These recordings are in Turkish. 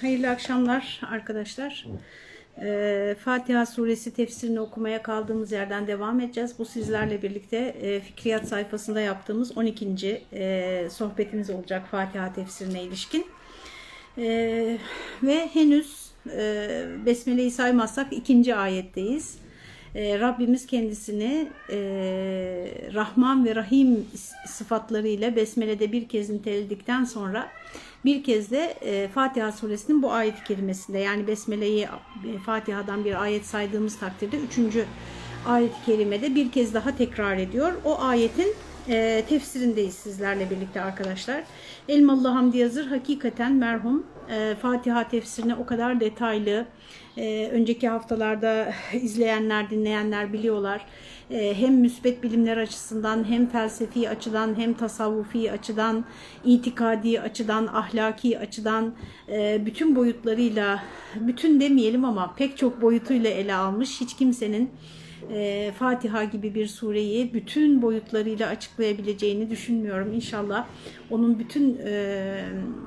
Hayırlı akşamlar arkadaşlar. Ee, Fatiha suresi tefsirini okumaya kaldığımız yerden devam edeceğiz. Bu sizlerle birlikte e, Fikriyat sayfasında yaptığımız 12. E, sohbetimiz olacak Fatiha tefsirine ilişkin. E, ve henüz e, Besmele'yi saymazsak ikinci ayetteyiz. E, Rabbimiz kendisini e, Rahman ve Rahim sıfatlarıyla Besmele'de bir kez niteledikten sonra bir kez de e, Fatiha suresinin bu ayet kelimesinde yani Besmele'yi e, Fatiha'dan bir ayet saydığımız takdirde üçüncü ayet-i kerimede bir kez daha tekrar ediyor. O ayetin e, tefsirindeyiz sizlerle birlikte arkadaşlar. Elmalı Hamdi Yazır hakikaten merhum e, Fatiha tefsirine o kadar detaylı, e, önceki haftalarda izleyenler, dinleyenler biliyorlar. E, hem müsbet bilimler açısından, hem felsefi açıdan, hem tasavvufi açıdan, itikadi açıdan, ahlaki açıdan e, bütün boyutlarıyla, bütün demeyelim ama pek çok boyutuyla ele almış. Hiç kimsenin e, Fatiha gibi bir sureyi bütün boyutlarıyla açıklayabileceğini düşünmüyorum. İnşallah onun bütün e,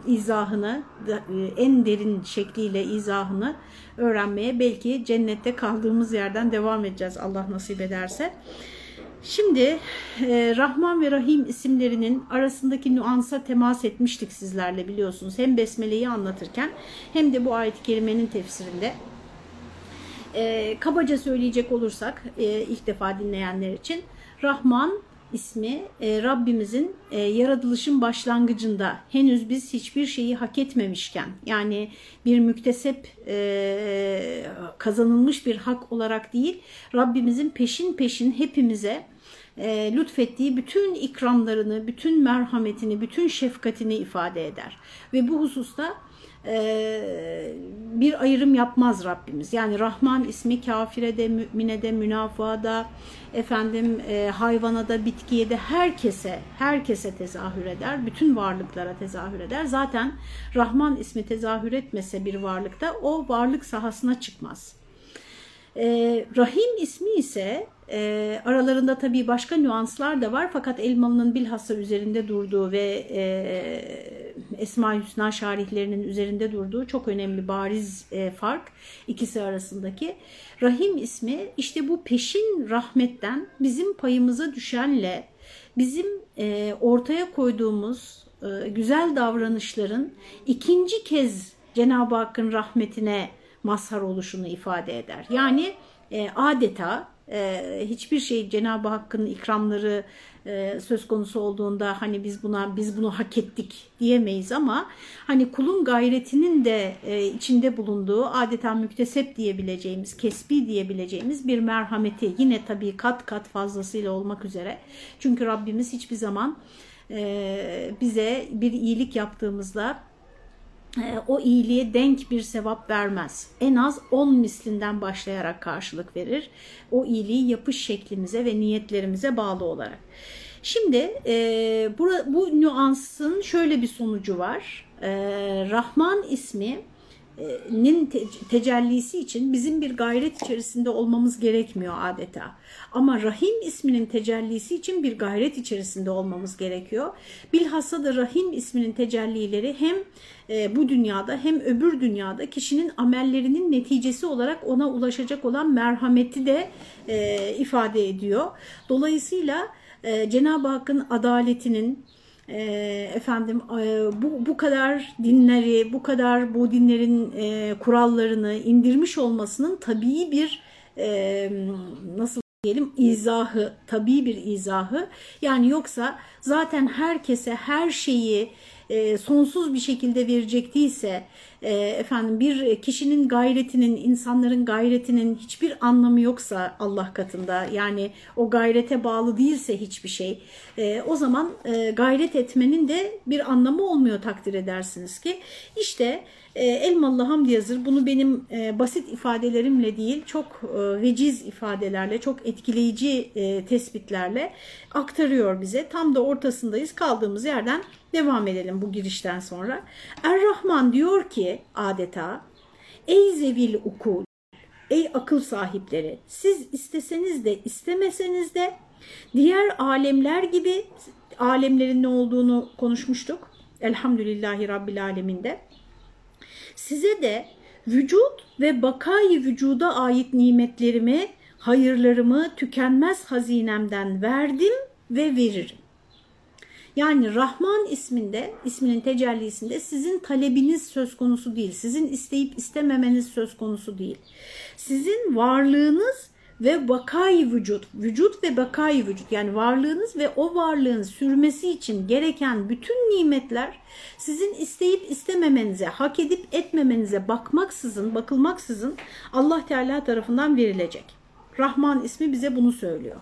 izahını, e, en derin şekliyle izahını öğrenmeye belki cennette kaldığımız yerden devam edeceğiz Allah nasip ederse. Şimdi e, Rahman ve Rahim isimlerinin arasındaki nüansa temas etmiştik sizlerle biliyorsunuz. Hem Besmele'yi anlatırken hem de bu ayet-i kerimenin tefsirinde. E, kabaca söyleyecek olursak e, ilk defa dinleyenler için Rahman ismi e, Rabbimizin e, yaratılışın başlangıcında henüz biz hiçbir şeyi hak etmemişken yani bir müktesep e, kazanılmış bir hak olarak değil Rabbimizin peşin peşin hepimize e, lütfettiği bütün ikramlarını, bütün merhametini, bütün şefkatini ifade eder. Ve bu hususta e, bir ayrım yapmaz Rabbimiz. Yani Rahman ismi kafire de, mümine de, münafığa da, efendim e, hayvana da, bitkiye de herkese, herkese tezahür eder. Bütün varlıklara tezahür eder. Zaten Rahman ismi tezahür etmese bir varlıkta o varlık sahasına çıkmaz. E, Rahim ismi ise e, aralarında tabii başka nüanslar da var fakat Elmalı'nın bilhassa üzerinde durduğu ve e, Esma-i Hüsna şarihlerinin üzerinde durduğu çok önemli bariz e, fark ikisi arasındaki. Rahim ismi işte bu peşin rahmetten bizim payımıza düşenle bizim e, ortaya koyduğumuz e, güzel davranışların ikinci kez Cenab-ı Hakk'ın rahmetine mazhar oluşunu ifade eder. Yani e, adeta e, hiçbir şey Cenab-ı Hakk'ın ikramları e, söz konusu olduğunda hani biz buna biz bunu hak ettik diyemeyiz ama hani kulun gayretinin de e, içinde bulunduğu adeta müktesep diyebileceğimiz, kesbi diyebileceğimiz bir merhameti yine tabii kat kat fazlasıyla olmak üzere. Çünkü Rabbimiz hiçbir zaman e, bize bir iyilik yaptığımızda o iyiliğe denk bir sevap vermez. En az 10 mislinden başlayarak karşılık verir. O iyiliği yapış şeklimize ve niyetlerimize bağlı olarak. Şimdi e, bu, bu nüansın şöyle bir sonucu var. E, Rahman ismi nin tecellisi için bizim bir gayret içerisinde olmamız gerekmiyor adeta. Ama Rahim isminin tecellisi için bir gayret içerisinde olmamız gerekiyor. Bilhassa da Rahim isminin tecellileri hem e, bu dünyada hem öbür dünyada kişinin amellerinin neticesi olarak ona ulaşacak olan merhameti de e, ifade ediyor. Dolayısıyla e, Cenab-ı Hakk'ın adaletinin, e, efendim e, bu bu kadar dinleri, bu kadar bu dinlerin e, kurallarını indirmiş olmasının tabii bir e, nasıl diyelim izahı, tabii bir izahı. Yani yoksa zaten herkese her şeyi e, sonsuz bir şekilde verecektiyse e, efendim bir kişinin gayretinin, insanların gayretinin hiçbir anlamı yoksa Allah katında yani o gayrete bağlı değilse hiçbir şey e, o zaman e, gayret etmenin de bir anlamı olmuyor takdir edersiniz ki. işte e, Elmalı Hamdi Yazır bunu benim e, basit ifadelerimle değil çok e, veciz ifadelerle çok etkileyici e, tespitlerle aktarıyor bize. Tam da ortasındayız kaldığımız yerden devam edelim bu girişten sonra. Er-Rahman diyor ki adeta ey zevil ukul ey akıl sahipleri siz isteseniz de istemeseniz de diğer alemler gibi alemlerin ne olduğunu konuşmuştuk. Elhamdülillahi Rabbil Aleminde Size de vücut ve bakayı vücuda ait nimetlerimi, hayırlarımı tükenmez hazinemden verdim ve veririm. Yani Rahman isminde, isminin tecellisinde sizin talebiniz söz konusu değil. Sizin isteyip istememeniz söz konusu değil. Sizin varlığınız ve bakay vücut, vücut ve bakay vücut yani varlığınız ve o varlığın sürmesi için gereken bütün nimetler sizin isteyip istememenize, hak edip etmemenize bakmaksızın, bakılmaksızın Allah Teala tarafından verilecek. Rahman ismi bize bunu söylüyor.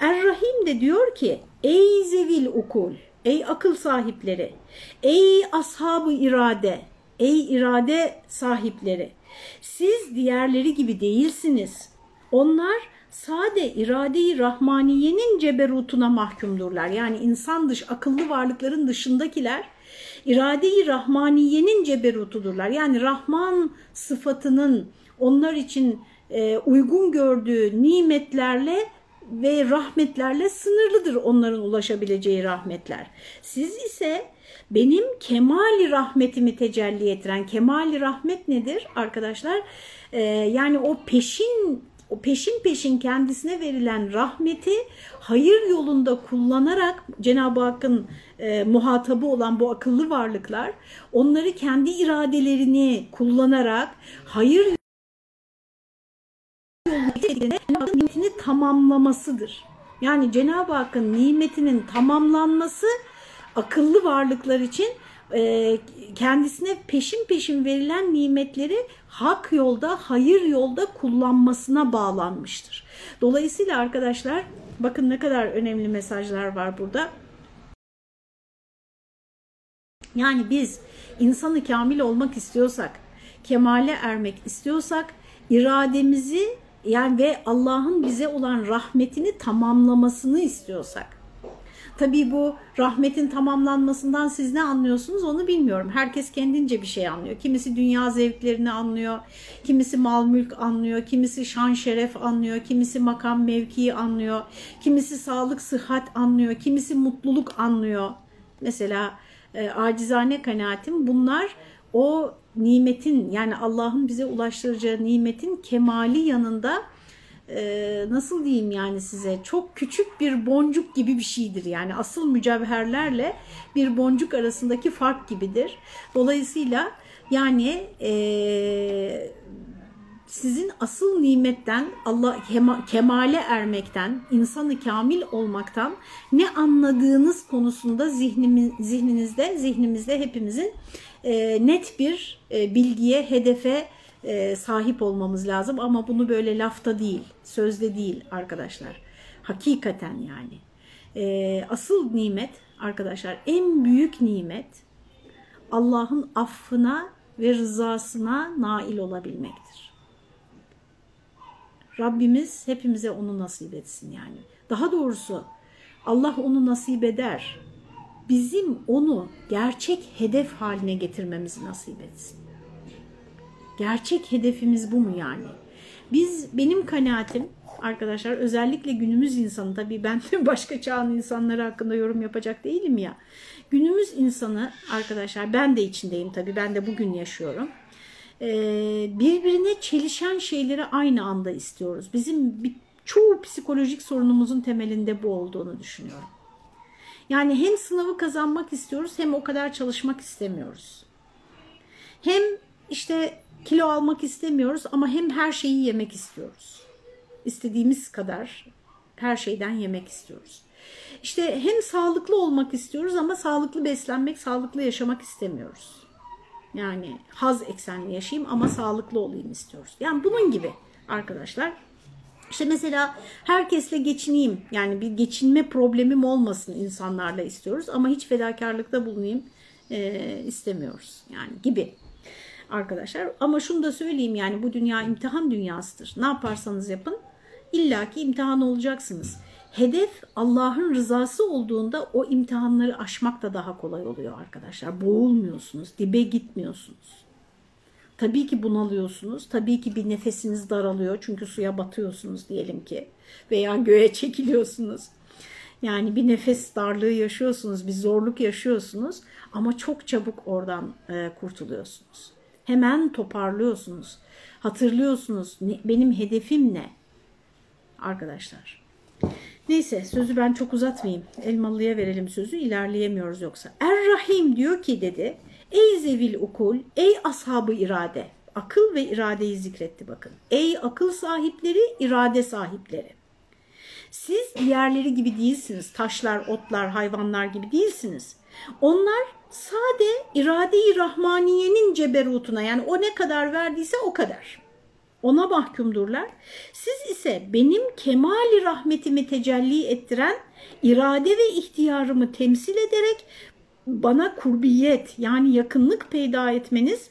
Er-Rahim de diyor ki ey zevil ukul, ey akıl sahipleri, ey ashabı irade, ey irade sahipleri siz diğerleri gibi değilsiniz. Onlar sade irade-i rahmaniyenin ceberutuna mahkumdurlar. Yani insan dış, akıllı varlıkların dışındakiler irade-i rahmaniyenin ceberutudurlar. Yani Rahman sıfatının onlar için e, uygun gördüğü nimetlerle ve rahmetlerle sınırlıdır onların ulaşabileceği rahmetler. Siz ise benim kemali rahmetimi tecelli ettiren, kemali rahmet nedir arkadaşlar? Ee, yani o peşin o peşin peşin kendisine verilen rahmeti hayır yolunda kullanarak Cenab-ı Hakk'ın e, muhatabı olan bu akıllı varlıklar onları kendi iradelerini kullanarak hayır nimetini tamamlamasıdır. Yani Cenab-ı Hakk'ın nimetinin tamamlanması akıllı varlıklar için kendisine peşin peşin verilen nimetleri hak yolda, hayır yolda kullanmasına bağlanmıştır. Dolayısıyla arkadaşlar bakın ne kadar önemli mesajlar var burada. Yani biz insanı kamil olmak istiyorsak, kemale ermek istiyorsak irademizi yani ve Allah'ın bize olan rahmetini tamamlamasını istiyorsak. Tabii bu rahmetin tamamlanmasından siz ne anlıyorsunuz onu bilmiyorum. Herkes kendince bir şey anlıyor. Kimisi dünya zevklerini anlıyor, kimisi mal mülk anlıyor, kimisi şan şeref anlıyor, kimisi makam mevkii anlıyor, kimisi sağlık sıhhat anlıyor, kimisi mutluluk anlıyor. Mesela e, acizane kanaatim bunlar o nimetin yani Allah'ın bize ulaştıracağı nimetin kemali yanında e, nasıl diyeyim yani size çok küçük bir boncuk gibi bir şeydir. Yani asıl mücevherlerle bir boncuk arasındaki fark gibidir. Dolayısıyla yani e, sizin asıl nimetten Allah kemale ermekten, insanı kamil olmaktan ne anladığınız konusunda zihnimiz, zihninizde, zihnimizde hepimizin e, net bir e, bilgiye, hedefe e, sahip olmamız lazım. Ama bunu böyle lafta değil, sözde değil arkadaşlar. Hakikaten yani. E, asıl nimet arkadaşlar, en büyük nimet Allah'ın affına ve rızasına nail olabilmektir. Rabbimiz hepimize onu nasip etsin yani. Daha doğrusu Allah onu nasip eder. Bizim onu gerçek hedef haline getirmemizi nasip etsin. Gerçek hedefimiz bu mu yani? Biz benim kanaatim arkadaşlar özellikle günümüz insanı tabii ben de başka çağın insanları hakkında yorum yapacak değilim ya. Günümüz insanı arkadaşlar ben de içindeyim tabii ben de bugün yaşıyorum. Ee, birbirine çelişen şeyleri aynı anda istiyoruz. Bizim bir, çoğu psikolojik sorunumuzun temelinde bu olduğunu düşünüyorum. Yani hem sınavı kazanmak istiyoruz hem o kadar çalışmak istemiyoruz. Hem işte kilo almak istemiyoruz ama hem her şeyi yemek istiyoruz. İstediğimiz kadar her şeyden yemek istiyoruz. İşte hem sağlıklı olmak istiyoruz ama sağlıklı beslenmek, sağlıklı yaşamak istemiyoruz. Yani haz eksenli yaşayayım ama sağlıklı olayım istiyoruz. Yani bunun gibi arkadaşlar. İşte mesela herkesle geçineyim yani bir geçinme problemim olmasın insanlarla istiyoruz ama hiç fedakarlıkta bulunayım e, istemiyoruz yani gibi arkadaşlar. Ama şunu da söyleyeyim yani bu dünya imtihan dünyasıdır. Ne yaparsanız yapın illaki imtihan olacaksınız. Hedef Allah'ın rızası olduğunda o imtihanları aşmak da daha kolay oluyor arkadaşlar. Boğulmuyorsunuz, dibe gitmiyorsunuz. Tabii ki bunalıyorsunuz. Tabii ki bir nefesiniz daralıyor. Çünkü suya batıyorsunuz diyelim ki. Veya göğe çekiliyorsunuz. Yani bir nefes darlığı yaşıyorsunuz, bir zorluk yaşıyorsunuz ama çok çabuk oradan e, kurtuluyorsunuz. Hemen toparlıyorsunuz. Hatırlıyorsunuz ne, benim hedefim ne? Arkadaşlar. Neyse sözü ben çok uzatmayayım. Elmalı'ya verelim sözü ilerleyemiyoruz yoksa. Er-Rahim diyor ki dedi. Ey zevil ukul, ey ashabı irade. Akıl ve iradeyi zikretti bakın. Ey akıl sahipleri, irade sahipleri. Siz diğerleri gibi değilsiniz. Taşlar, otlar, hayvanlar gibi değilsiniz. Onlar sade irade-i rahmaniyenin ceberutuna yani o ne kadar verdiyse o kadar. Ona mahkumdurlar. Siz ise benim kemali rahmetimi tecelli ettiren irade ve ihtiyarımı temsil ederek bana kurbiyet yani yakınlık peyda etmeniz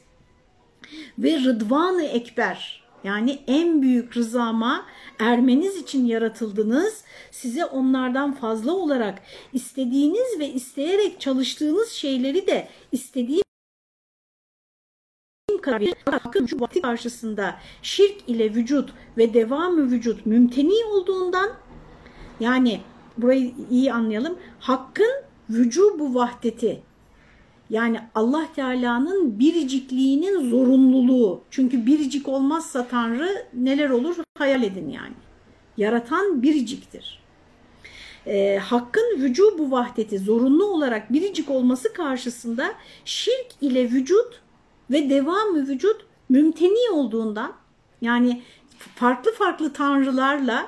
ve rıdvanı ekber yani en büyük rızama ermeniz için yaratıldınız. Size onlardan fazla olarak istediğiniz ve isteyerek çalıştığınız şeyleri de istediğim kadar hakkın şu vakti karşısında şirk ile vücut ve devamı vücut mümteni olduğundan yani burayı iyi anlayalım. Hakkın vücubu vahdeti yani Allah Teala'nın biricikliğinin zorunluluğu. Çünkü biricik olmazsa Tanrı neler olur hayal edin yani. Yaratan biriciktir. E, hakkın vücubu vahdeti zorunlu olarak biricik olması karşısında şirk ile vücut ve devamı vücut mümteni olduğundan yani farklı farklı tanrılarla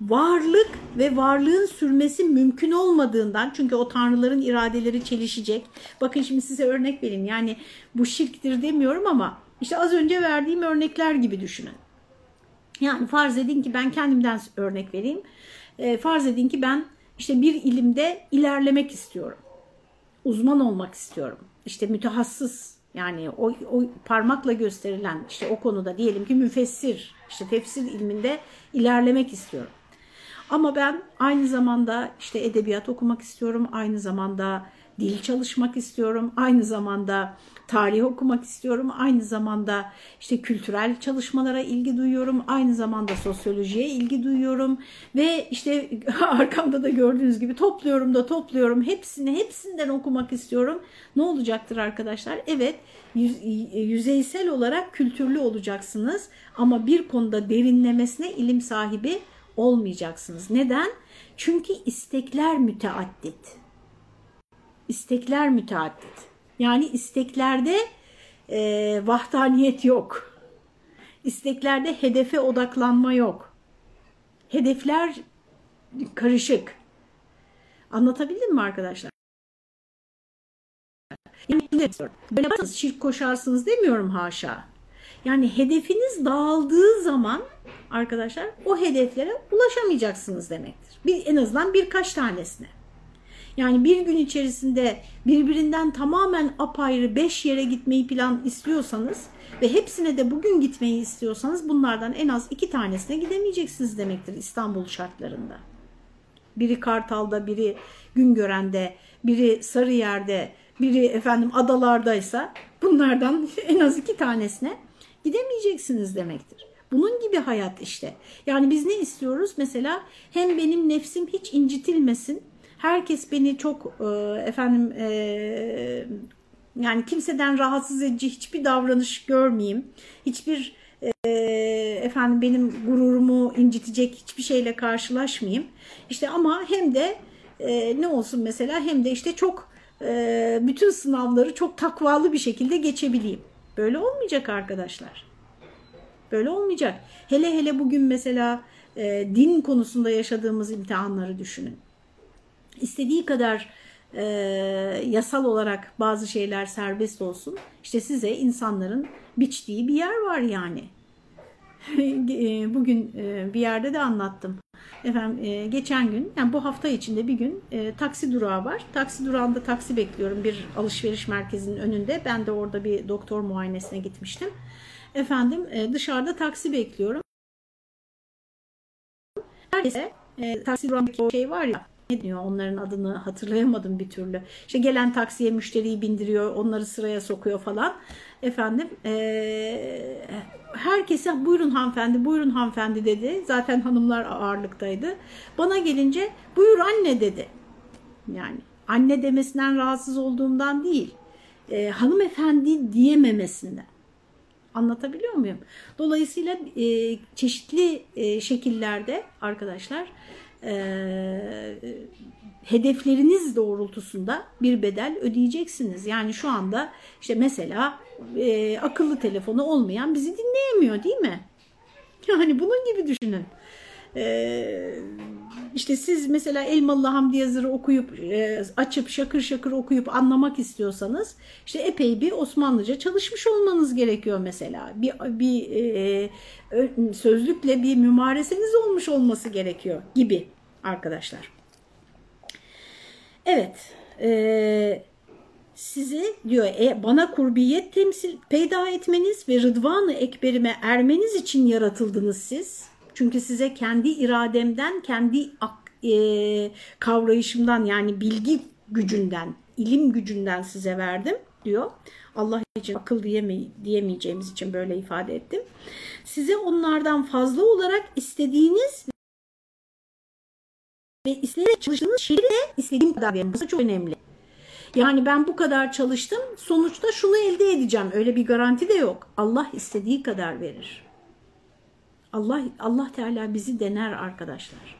varlık ve varlığın sürmesi mümkün olmadığından çünkü o tanrıların iradeleri çelişecek. Bakın şimdi size örnek vereyim yani bu şirktir demiyorum ama işte az önce verdiğim örnekler gibi düşünün. Yani farz edin ki ben kendimden örnek vereyim. E, farz edin ki ben işte bir ilimde ilerlemek istiyorum. Uzman olmak istiyorum. İşte mütehassıs yani o, o parmakla gösterilen işte o konuda diyelim ki müfessir işte tefsir ilminde ilerlemek istiyorum. Ama ben aynı zamanda işte edebiyat okumak istiyorum, aynı zamanda dil çalışmak istiyorum, aynı zamanda tarih okumak istiyorum, aynı zamanda işte kültürel çalışmalara ilgi duyuyorum, aynı zamanda sosyolojiye ilgi duyuyorum ve işte arkamda da gördüğünüz gibi topluyorum da topluyorum, hepsini hepsinden okumak istiyorum. Ne olacaktır arkadaşlar? Evet yüzeysel olarak kültürlü olacaksınız ama bir konuda derinlemesine ilim sahibi olmayacaksınız. Neden? Çünkü istekler müteaddit. İstekler müteaddit. Yani isteklerde e, vahdaniyet yok. İsteklerde hedefe odaklanma yok. Hedefler karışık. Anlatabildim mi arkadaşlar? Yani böyle şirk koşarsınız demiyorum haşa. Yani hedefiniz dağıldığı zaman arkadaşlar o hedeflere ulaşamayacaksınız demektir. Bir, en azından birkaç tanesine. Yani bir gün içerisinde birbirinden tamamen apayrı beş yere gitmeyi plan istiyorsanız ve hepsine de bugün gitmeyi istiyorsanız bunlardan en az iki tanesine gidemeyeceksiniz demektir İstanbul şartlarında. Biri Kartal'da, biri Güngören'de, biri Sarıyer'de, biri efendim adalardaysa bunlardan en az iki tanesine gidemeyeceksiniz demektir. Bunun gibi hayat işte. Yani biz ne istiyoruz? Mesela hem benim nefsim hiç incitilmesin. Herkes beni çok e, efendim e, yani kimseden rahatsız edici hiçbir davranış görmeyeyim. Hiçbir e, efendim benim gururumu incitecek hiçbir şeyle karşılaşmayayım. İşte ama hem de e, ne olsun mesela hem de işte çok e, bütün sınavları çok takvalı bir şekilde geçebileyim. Böyle olmayacak arkadaşlar. Böyle olmayacak. Hele hele bugün mesela e, din konusunda yaşadığımız imtihanları düşünün. İstediği kadar e, yasal olarak bazı şeyler serbest olsun. İşte size insanların biçtiği bir yer var yani. E, bugün e, bir yerde de anlattım. Efendim e, geçen gün yani bu hafta içinde bir gün e, taksi durağı var. Taksi durağında taksi bekliyorum bir alışveriş merkezinin önünde. Ben de orada bir doktor muayenesine gitmiştim. Efendim e, dışarıda taksi bekliyorum. Herkese e, taksi durağındaki o şey var ya ne diyor onların adını hatırlayamadım bir türlü. İşte gelen taksiye müşteriyi bindiriyor, onları sıraya sokuyor falan. Efendim e, herkese buyurun hanımefendi, buyurun hanımefendi dedi. Zaten hanımlar ağırlıktaydı. Bana gelince buyur anne dedi. Yani anne demesinden rahatsız olduğumdan değil, e, hanımefendi diyememesinden. Anlatabiliyor muyum? Dolayısıyla e, çeşitli e, şekillerde arkadaşlar e, hedefleriniz doğrultusunda bir bedel ödeyeceksiniz. Yani şu anda işte mesela e, akıllı telefonu olmayan bizi dinleyemiyor değil mi? Yani bunun gibi düşünün. Ee, işte siz mesela Elmalı Hamdi Yazır'ı okuyup e, açıp şakır şakır okuyup anlamak istiyorsanız işte epey bir Osmanlıca çalışmış olmanız gerekiyor mesela. Bir, bir e, sözlükle bir mümareseniz olmuş olması gerekiyor gibi arkadaşlar. Evet. E, sizi diyor e, bana kurbiyet temsil peyda etmeniz ve rıdvanı ekberime ermeniz için yaratıldınız siz. Çünkü size kendi irademden, kendi e, kavrayışımdan yani bilgi gücünden, ilim gücünden size verdim diyor. Allah için akıl diyeme, diyemeyeceğimiz için böyle ifade ettim. Size onlardan fazla olarak istediğiniz ve isteyerek çalıştığınız şeyi de istediğim kadar verin. Bu çok önemli. Yani ben bu kadar çalıştım sonuçta şunu elde edeceğim. Öyle bir garanti de yok. Allah istediği kadar verir. Allah Allah Teala bizi dener arkadaşlar.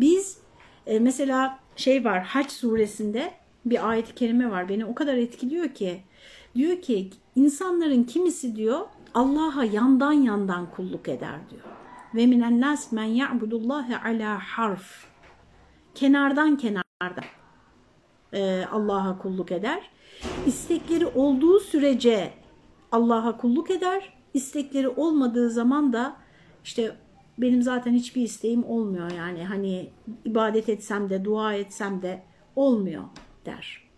Biz e, mesela şey var Haç suresinde bir ayet-i kerime var. Beni o kadar etkiliyor ki diyor ki insanların kimisi diyor Allah'a yandan yandan kulluk eder diyor. Ve minen nas men ya'budullaha ala harf. Kenardan kenardan e, Allah'a kulluk eder. İstekleri olduğu sürece Allah'a kulluk eder. İstekleri olmadığı zaman da işte benim zaten hiçbir isteğim olmuyor yani hani ibadet etsem de dua etsem de olmuyor der.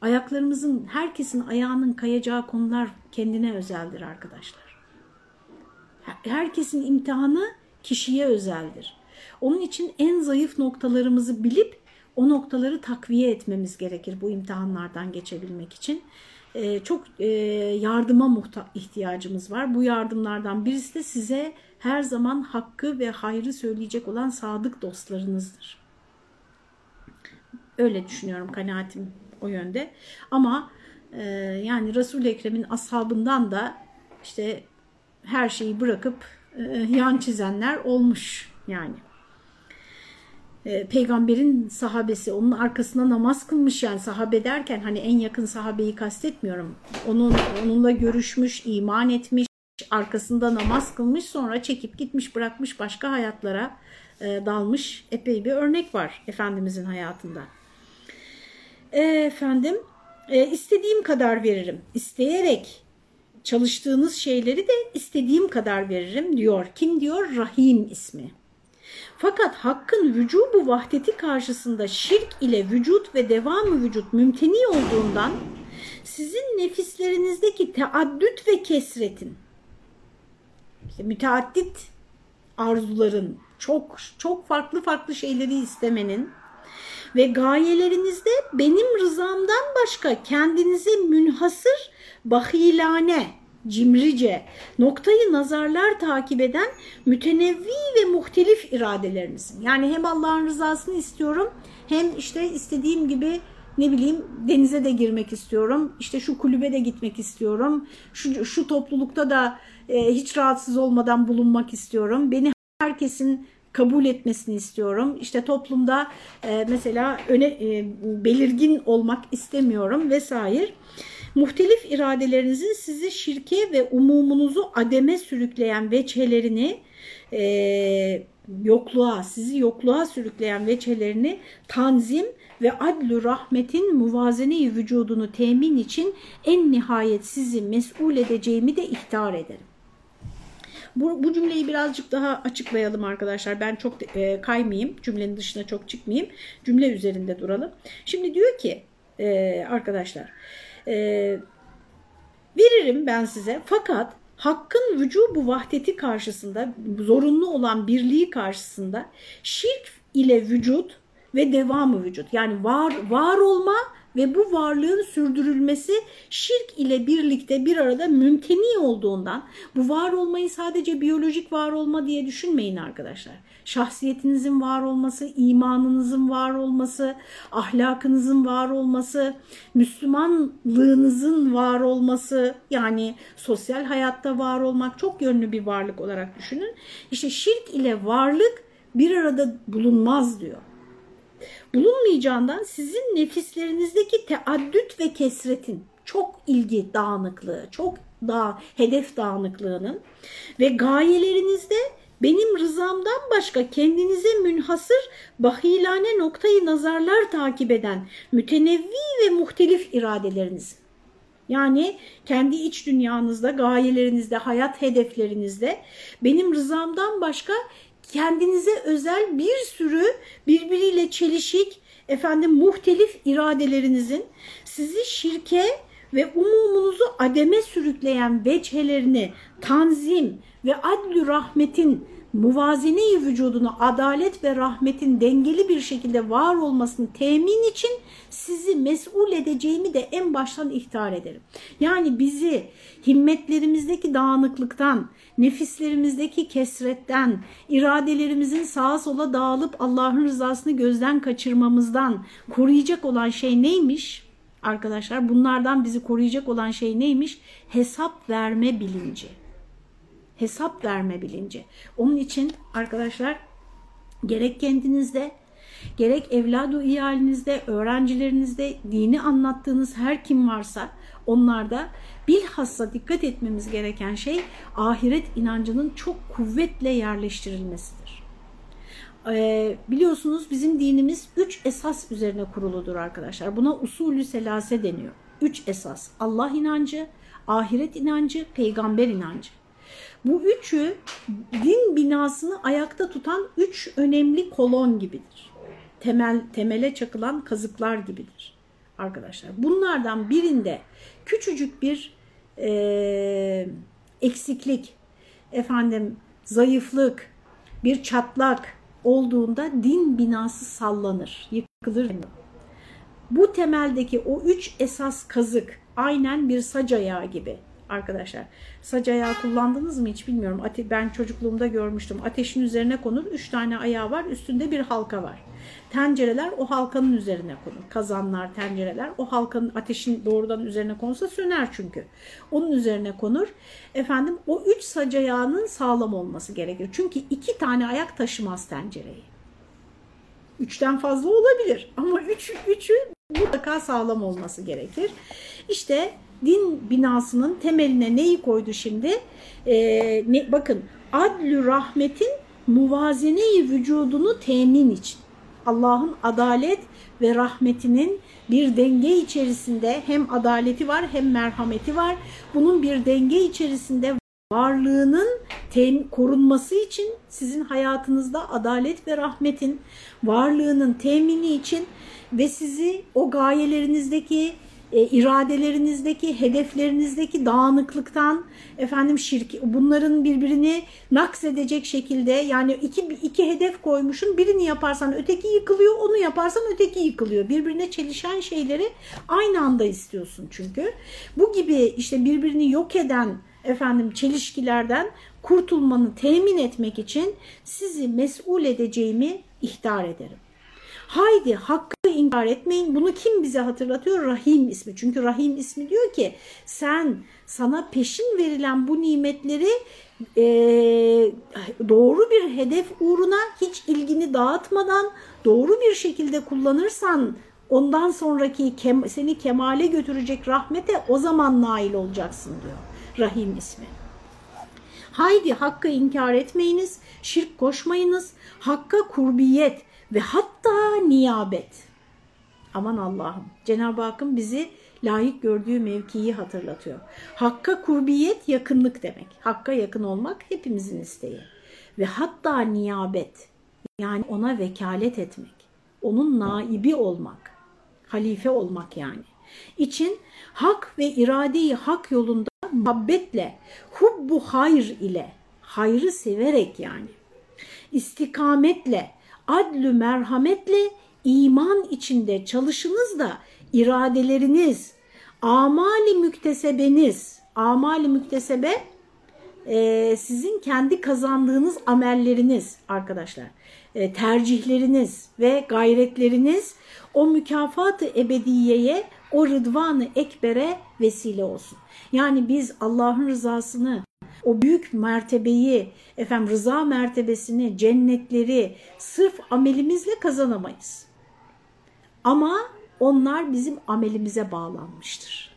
Ayaklarımızın herkesin ayağının kayacağı konular kendine özeldir arkadaşlar. Herkesin imtihanı kişiye özeldir. Onun için en zayıf noktalarımızı bilip o noktaları takviye etmemiz gerekir bu imtihanlardan geçebilmek için. Ee, çok e, yardıma ihtiyacımız var. Bu yardımlardan birisi de size her zaman hakkı ve hayrı söyleyecek olan sadık dostlarınızdır. Öyle düşünüyorum kanaatim o yönde. Ama e, yani Resul-i Ekrem'in ashabından da işte her şeyi bırakıp e, yan çizenler olmuş yani. E, peygamberin sahabesi onun arkasına namaz kılmış yani sahabe derken hani en yakın sahabeyi kastetmiyorum. Onun onunla görüşmüş, iman etmiş, arkasında namaz kılmış sonra çekip gitmiş bırakmış başka hayatlara e, dalmış epey bir örnek var Efendimizin hayatında. E, efendim e, istediğim kadar veririm. İsteyerek çalıştığınız şeyleri de istediğim kadar veririm diyor. Kim diyor? Rahim ismi. Fakat hakkın vücubu vahdeti karşısında şirk ile vücut ve devamı vücut mümteni olduğundan sizin nefislerinizdeki teaddüt ve kesretin işte müteaddit arzuların, çok çok farklı farklı şeyleri istemenin ve gayelerinizde benim rızamdan başka kendinize münhasır bahilane, cimrice, noktayı nazarlar takip eden mütenevvi ve muhtelif iradelerinizin. Yani hem Allah'ın rızasını istiyorum hem işte istediğim gibi ne bileyim denize de girmek istiyorum. İşte şu kulübe de gitmek istiyorum. Şu, şu toplulukta da e, hiç rahatsız olmadan bulunmak istiyorum. Beni herkesin kabul etmesini istiyorum. İşte toplumda e, mesela öne e, belirgin olmak istemiyorum vesaire. Muhtelif iradelerinizin sizi şirke ve umumunuzu ademe sürükleyen veçhelerini e, yokluğa, sizi yokluğa sürükleyen veçhelerini tanzim ve adlu rahmetin muvazene vücudunu temin için en nihayet sizi mesul edeceğimi de ihtar ederim. Bu, bu cümleyi birazcık daha açıklayalım arkadaşlar. Ben çok e, kaymayayım, cümlenin dışına çok çıkmayayım. Cümle üzerinde duralım. Şimdi diyor ki e, arkadaşlar, e, veririm ben size fakat hakkın vücubu vahdeti karşısında, zorunlu olan birliği karşısında şirk ile vücut ve devamı vücut. Yani var var olma ve bu varlığın sürdürülmesi şirk ile birlikte bir arada mümteni olduğundan bu var olmayı sadece biyolojik var olma diye düşünmeyin arkadaşlar. Şahsiyetinizin var olması, imanınızın var olması, ahlakınızın var olması, Müslümanlığınızın var olması yani sosyal hayatta var olmak çok yönlü bir varlık olarak düşünün. İşte şirk ile varlık bir arada bulunmaz diyor bulunmayacağından sizin nefislerinizdeki teaddüt ve kesretin çok ilgi dağınıklığı, çok daha hedef dağınıklığının ve gayelerinizde benim rızamdan başka kendinize münhasır bahilane noktayı nazarlar takip eden mütenevvi ve muhtelif iradeleriniz. Yani kendi iç dünyanızda, gayelerinizde, hayat hedeflerinizde benim rızamdan başka kendinize özel bir sürü birbiriyle çelişik, efendim muhtelif iradelerinizin sizi şirke ve umumunuzu ademe sürükleyen veçhelerini tanzim ve adlü rahmetin muvazene vücudunu adalet ve rahmetin dengeli bir şekilde var olmasını temin için sizi mesul edeceğimi de en baştan ihtar ederim. Yani bizi himmetlerimizdeki dağınıklıktan, nefislerimizdeki kesretten, iradelerimizin sağa sola dağılıp Allah'ın rızasını gözden kaçırmamızdan koruyacak olan şey neymiş? Arkadaşlar bunlardan bizi koruyacak olan şey neymiş? Hesap verme bilinci. Hesap verme bilinci. Onun için arkadaşlar gerek kendinizde gerek evladu iyalinizde, öğrencilerinizde dini anlattığınız her kim varsa onlarda bilhassa dikkat etmemiz gereken şey ahiret inancının çok kuvvetle yerleştirilmesidir. Ee, biliyorsunuz bizim dinimiz üç esas üzerine kuruludur arkadaşlar. Buna usulü selase deniyor. Üç esas. Allah inancı, ahiret inancı, peygamber inancı. Bu üçü din binasını ayakta tutan üç önemli kolon gibidir. Temel, temele çakılan kazıklar gibidir arkadaşlar. Bunlardan birinde küçücük bir e, eksiklik, efendim zayıflık, bir çatlak olduğunda din binası sallanır, yıkılır. Bu temeldeki o üç esas kazık aynen bir sac ayağı gibi arkadaşlar. Sac ayağı kullandınız mı hiç bilmiyorum. Ben çocukluğumda görmüştüm. Ateşin üzerine konur. Üç tane ayağı var. Üstünde bir halka var. Tencereler o halkanın üzerine konur. Kazanlar, tencereler o halkanın ateşin doğrudan üzerine konsa söner çünkü. Onun üzerine konur. Efendim o üç sac ayağının sağlam olması gerekir. Çünkü iki tane ayak taşımaz tencereyi. Üçten fazla olabilir ama üç, üçü mutlaka sağlam olması gerekir. İşte din binasının temeline neyi koydu şimdi? Ee, ne, bakın adlü rahmetin muvazene vücudunu temin için. Allah'ın adalet ve rahmetinin bir denge içerisinde hem adaleti var hem merhameti var. Bunun bir denge içerisinde varlığının tem korunması için sizin hayatınızda adalet ve rahmetin varlığının temini için ve sizi o gayelerinizdeki e, iradelerinizdeki, hedeflerinizdeki dağınıklıktan, efendim şirk, bunların birbirini naks edecek şekilde yani iki, iki hedef koymuşsun birini yaparsan öteki yıkılıyor, onu yaparsan öteki yıkılıyor. Birbirine çelişen şeyleri aynı anda istiyorsun çünkü. Bu gibi işte birbirini yok eden efendim çelişkilerden kurtulmanı temin etmek için sizi mesul edeceğimi ihtar ederim. Haydi hakkı inkar etmeyin. Bunu kim bize hatırlatıyor? Rahim ismi. Çünkü Rahim ismi diyor ki sen sana peşin verilen bu nimetleri e, doğru bir hedef uğruna hiç ilgini dağıtmadan doğru bir şekilde kullanırsan ondan sonraki kem, seni kemale götürecek rahmete o zaman nail olacaksın diyor Rahim ismi. Haydi hakkı inkar etmeyiniz, şirk koşmayınız, hakka kurbiyet, ve hatta niyabet. Aman Allah'ım Cenab-ı Hakk'ın bizi layık gördüğü mevkiyi hatırlatıyor. Hakka kurbiyet yakınlık demek. Hakka yakın olmak hepimizin isteği. Ve hatta niyabet yani ona vekalet etmek. Onun naibi olmak. Halife olmak yani. İçin hak ve iradeyi hak yolunda muhabbetle, hubbu hayr ile, hayrı severek yani, istikametle, adlü merhametle iman içinde çalışınız da iradeleriniz, amali müktesebeniz, amali müktesebe e, sizin kendi kazandığınız amelleriniz arkadaşlar, e, tercihleriniz ve gayretleriniz o mükafatı ebediyeye, o rıdvanı ekbere vesile olsun. Yani biz Allah'ın rızasını, o büyük mertebeyi, efendim rıza mertebesini, cennetleri sırf amelimizle kazanamayız. Ama onlar bizim amelimize bağlanmıştır.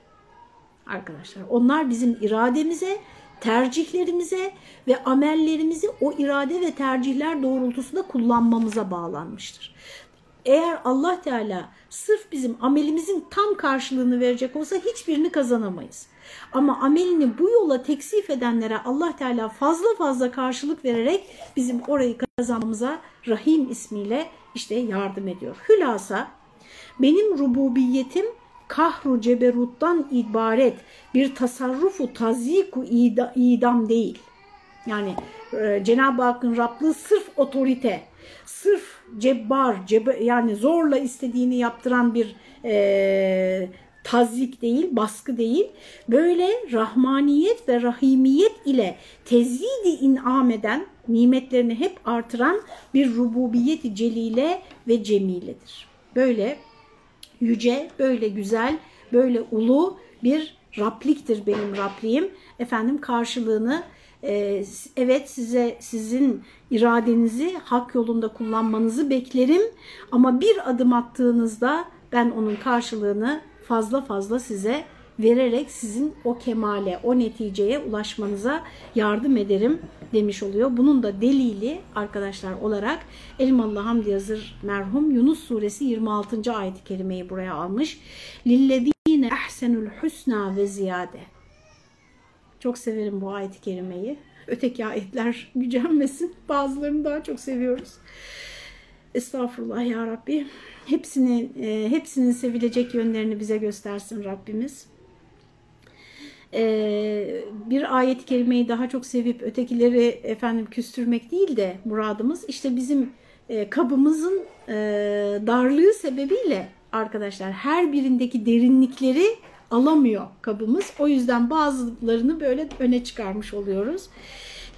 Arkadaşlar onlar bizim irademize, tercihlerimize ve amellerimizi o irade ve tercihler doğrultusunda kullanmamıza bağlanmıştır. Eğer Allah Teala sırf bizim amelimizin tam karşılığını verecek olsa hiçbirini kazanamayız. Ama amelini bu yola teksif edenlere Allah Teala fazla fazla karşılık vererek bizim orayı kazanmamıza Rahim ismiyle işte yardım ediyor. Hülasa benim rububiyetim kahru ceberuttan ibaret bir tasarrufu taziku idam değil. Yani e, Cenab-ı Hakk'ın Rablığı sırf otorite, sırf cebbar, cebe, yani zorla istediğini yaptıran bir e, tazik değil, baskı değil. Böyle rahmaniyet ve rahimiyet ile tezidi inam eden, nimetlerini hep artıran bir rububiyeti celile ve cemiledir. Böyle yüce, böyle güzel, böyle ulu bir Rabliktir benim Rabliğim. Efendim karşılığını e, evet size sizin iradenizi hak yolunda kullanmanızı beklerim ama bir adım attığınızda ben onun karşılığını fazla fazla size vererek sizin o kemale, o neticeye ulaşmanıza yardım ederim demiş oluyor. Bunun da delili arkadaşlar olarak Elmalı Hamdi Yazır merhum Yunus suresi 26. ayet-i kerimeyi buraya almış. Lillezine ahsenul husna ve ziyade. Çok severim bu ayet-i kerimeyi. Öteki ayetler gücenmesin. Bazılarını daha çok seviyoruz. Estağfurullah ya Rabbi. Hepsini, e, hepsinin sevilecek yönlerini bize göstersin Rabbimiz. E, bir ayet-i kerimeyi daha çok sevip ötekileri efendim küstürmek değil de muradımız işte bizim e, kabımızın darlığı sebebiyle arkadaşlar her birindeki derinlikleri alamıyor kabımız. O yüzden bazılarını böyle öne çıkarmış oluyoruz.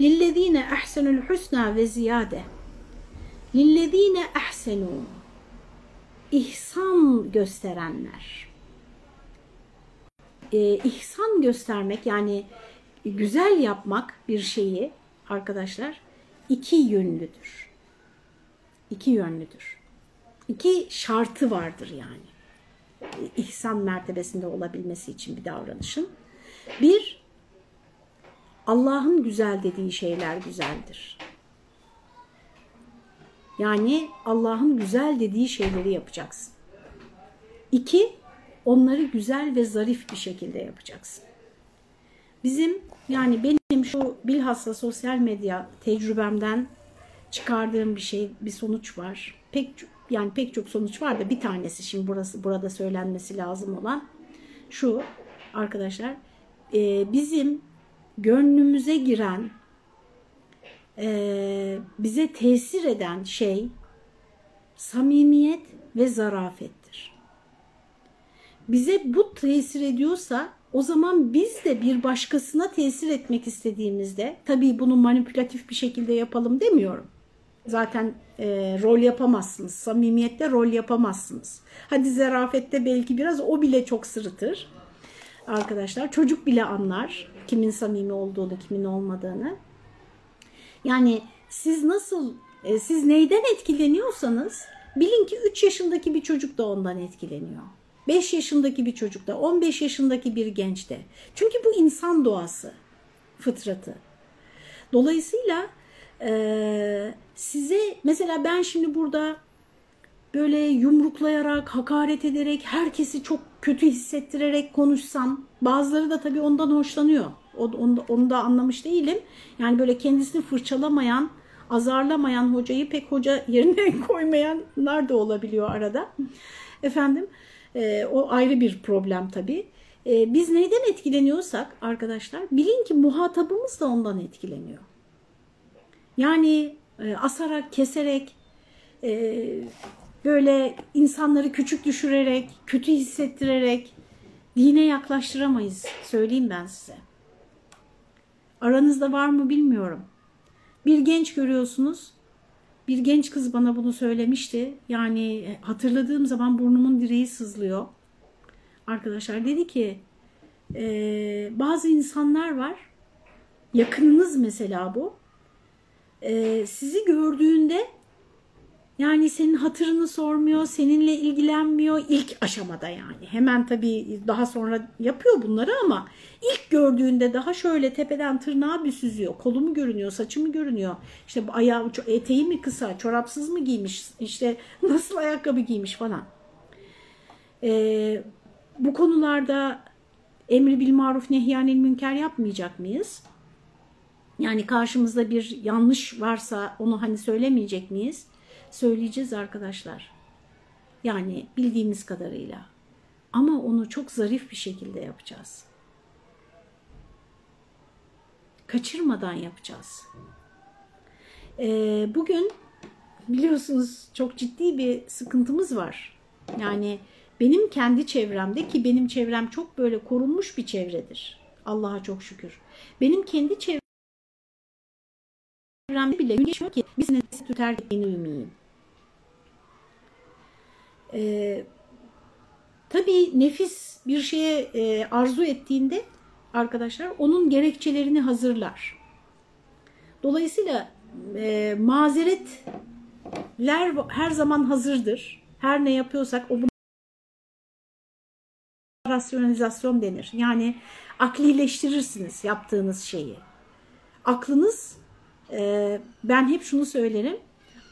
Lillezine ahsenul husna ve ziyade. Lillezine ahsenu. İhsan gösterenler. Ee, ihsan göstermek yani güzel yapmak bir şeyi arkadaşlar iki yönlüdür. İki yönlüdür. İki şartı vardır yani ihsan mertebesinde olabilmesi için bir davranışın. Bir, Allah'ın güzel dediği şeyler güzeldir. Yani Allah'ın güzel dediği şeyleri yapacaksın. İki, onları güzel ve zarif bir şekilde yapacaksın. Bizim yani benim şu bilhassa sosyal medya tecrübemden çıkardığım bir şey, bir sonuç var. Pek yani pek çok sonuç var da bir tanesi şimdi burası burada söylenmesi lazım olan şu arkadaşlar e, bizim gönlümüze giren e, bize tesir eden şey samimiyet ve zarafettir. Bize bu tesir ediyorsa o zaman biz de bir başkasına tesir etmek istediğimizde tabii bunu manipülatif bir şekilde yapalım demiyorum zaten e, rol yapamazsınız. Samimiyette rol yapamazsınız. Hadi zerafette belki biraz o bile çok sırıtır. Arkadaşlar çocuk bile anlar kimin samimi olduğunu, kimin olmadığını. Yani siz nasıl, e, siz neyden etkileniyorsanız bilin ki 3 yaşındaki bir çocuk da ondan etkileniyor. 5 yaşındaki bir çocuk da, 15 yaşındaki bir genç de. Çünkü bu insan doğası, fıtratı. Dolayısıyla ee, size mesela ben şimdi burada böyle yumruklayarak, hakaret ederek, herkesi çok kötü hissettirerek konuşsam, bazıları da tabii ondan hoşlanıyor. Onu, onu da anlamış değilim. Yani böyle kendisini fırçalamayan, azarlamayan hocayı pek hoca yerine koymayanlar da olabiliyor arada. Efendim, e, o ayrı bir problem tabii. E, biz neyden etkileniyorsak arkadaşlar, bilin ki muhatabımız da ondan etkileniyor. Yani e, asarak, keserek, e, böyle insanları küçük düşürerek, kötü hissettirerek dine yaklaştıramayız. Söyleyeyim ben size. Aranızda var mı bilmiyorum. Bir genç görüyorsunuz. Bir genç kız bana bunu söylemişti. Yani hatırladığım zaman burnumun direği sızlıyor. Arkadaşlar dedi ki e, bazı insanlar var. Yakınınız mesela bu. E, sizi gördüğünde yani senin hatırını sormuyor, seninle ilgilenmiyor ilk aşamada yani. Hemen tabii daha sonra yapıyor bunları ama ilk gördüğünde daha şöyle tepeden tırnağa bir süzüyor. Kolumu görünüyor, saçımı görünüyor. İşte ayağı, eteği mi kısa, çorapsız mı giymiş, işte nasıl ayakkabı giymiş falan. Ee, bu konularda emri bil maruf nehyanil münker yapmayacak mıyız? Yani karşımızda bir yanlış varsa onu hani söylemeyecek miyiz? Söyleyeceğiz arkadaşlar. Yani bildiğimiz kadarıyla. Ama onu çok zarif bir şekilde yapacağız. Kaçırmadan yapacağız. Ee, bugün biliyorsunuz çok ciddi bir sıkıntımız var. Yani benim kendi çevremde ki benim çevrem çok böyle korunmuş bir çevredir. Allah'a çok şükür. Benim kendi çevremde bile geçiyor ki biz ne terk ettiğini ümiyim. Ee, tabii nefis bir şeye e, arzu ettiğinde arkadaşlar onun gerekçelerini hazırlar. Dolayısıyla e, mazeretler her zaman hazırdır. Her ne yapıyorsak o rasyonalizasyon denir. Yani aklileştirirsiniz yaptığınız şeyi. Aklınız, e, ben hep şunu söylerim,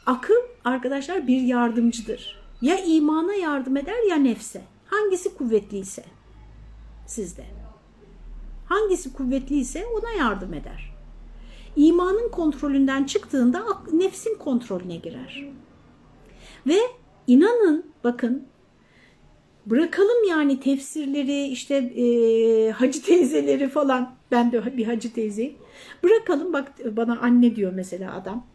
akıl arkadaşlar bir yardımcıdır. Ya imana yardım eder ya nefse. Hangisi kuvvetliyse sizde. Hangisi kuvvetliyse ona yardım eder. İmanın kontrolünden çıktığında nefsin kontrolüne girer. Ve inanın bakın bırakalım yani tefsirleri işte e, hacı teyzeleri falan ben de bir hacı teyzeyim bırakalım bak bana anne diyor mesela adam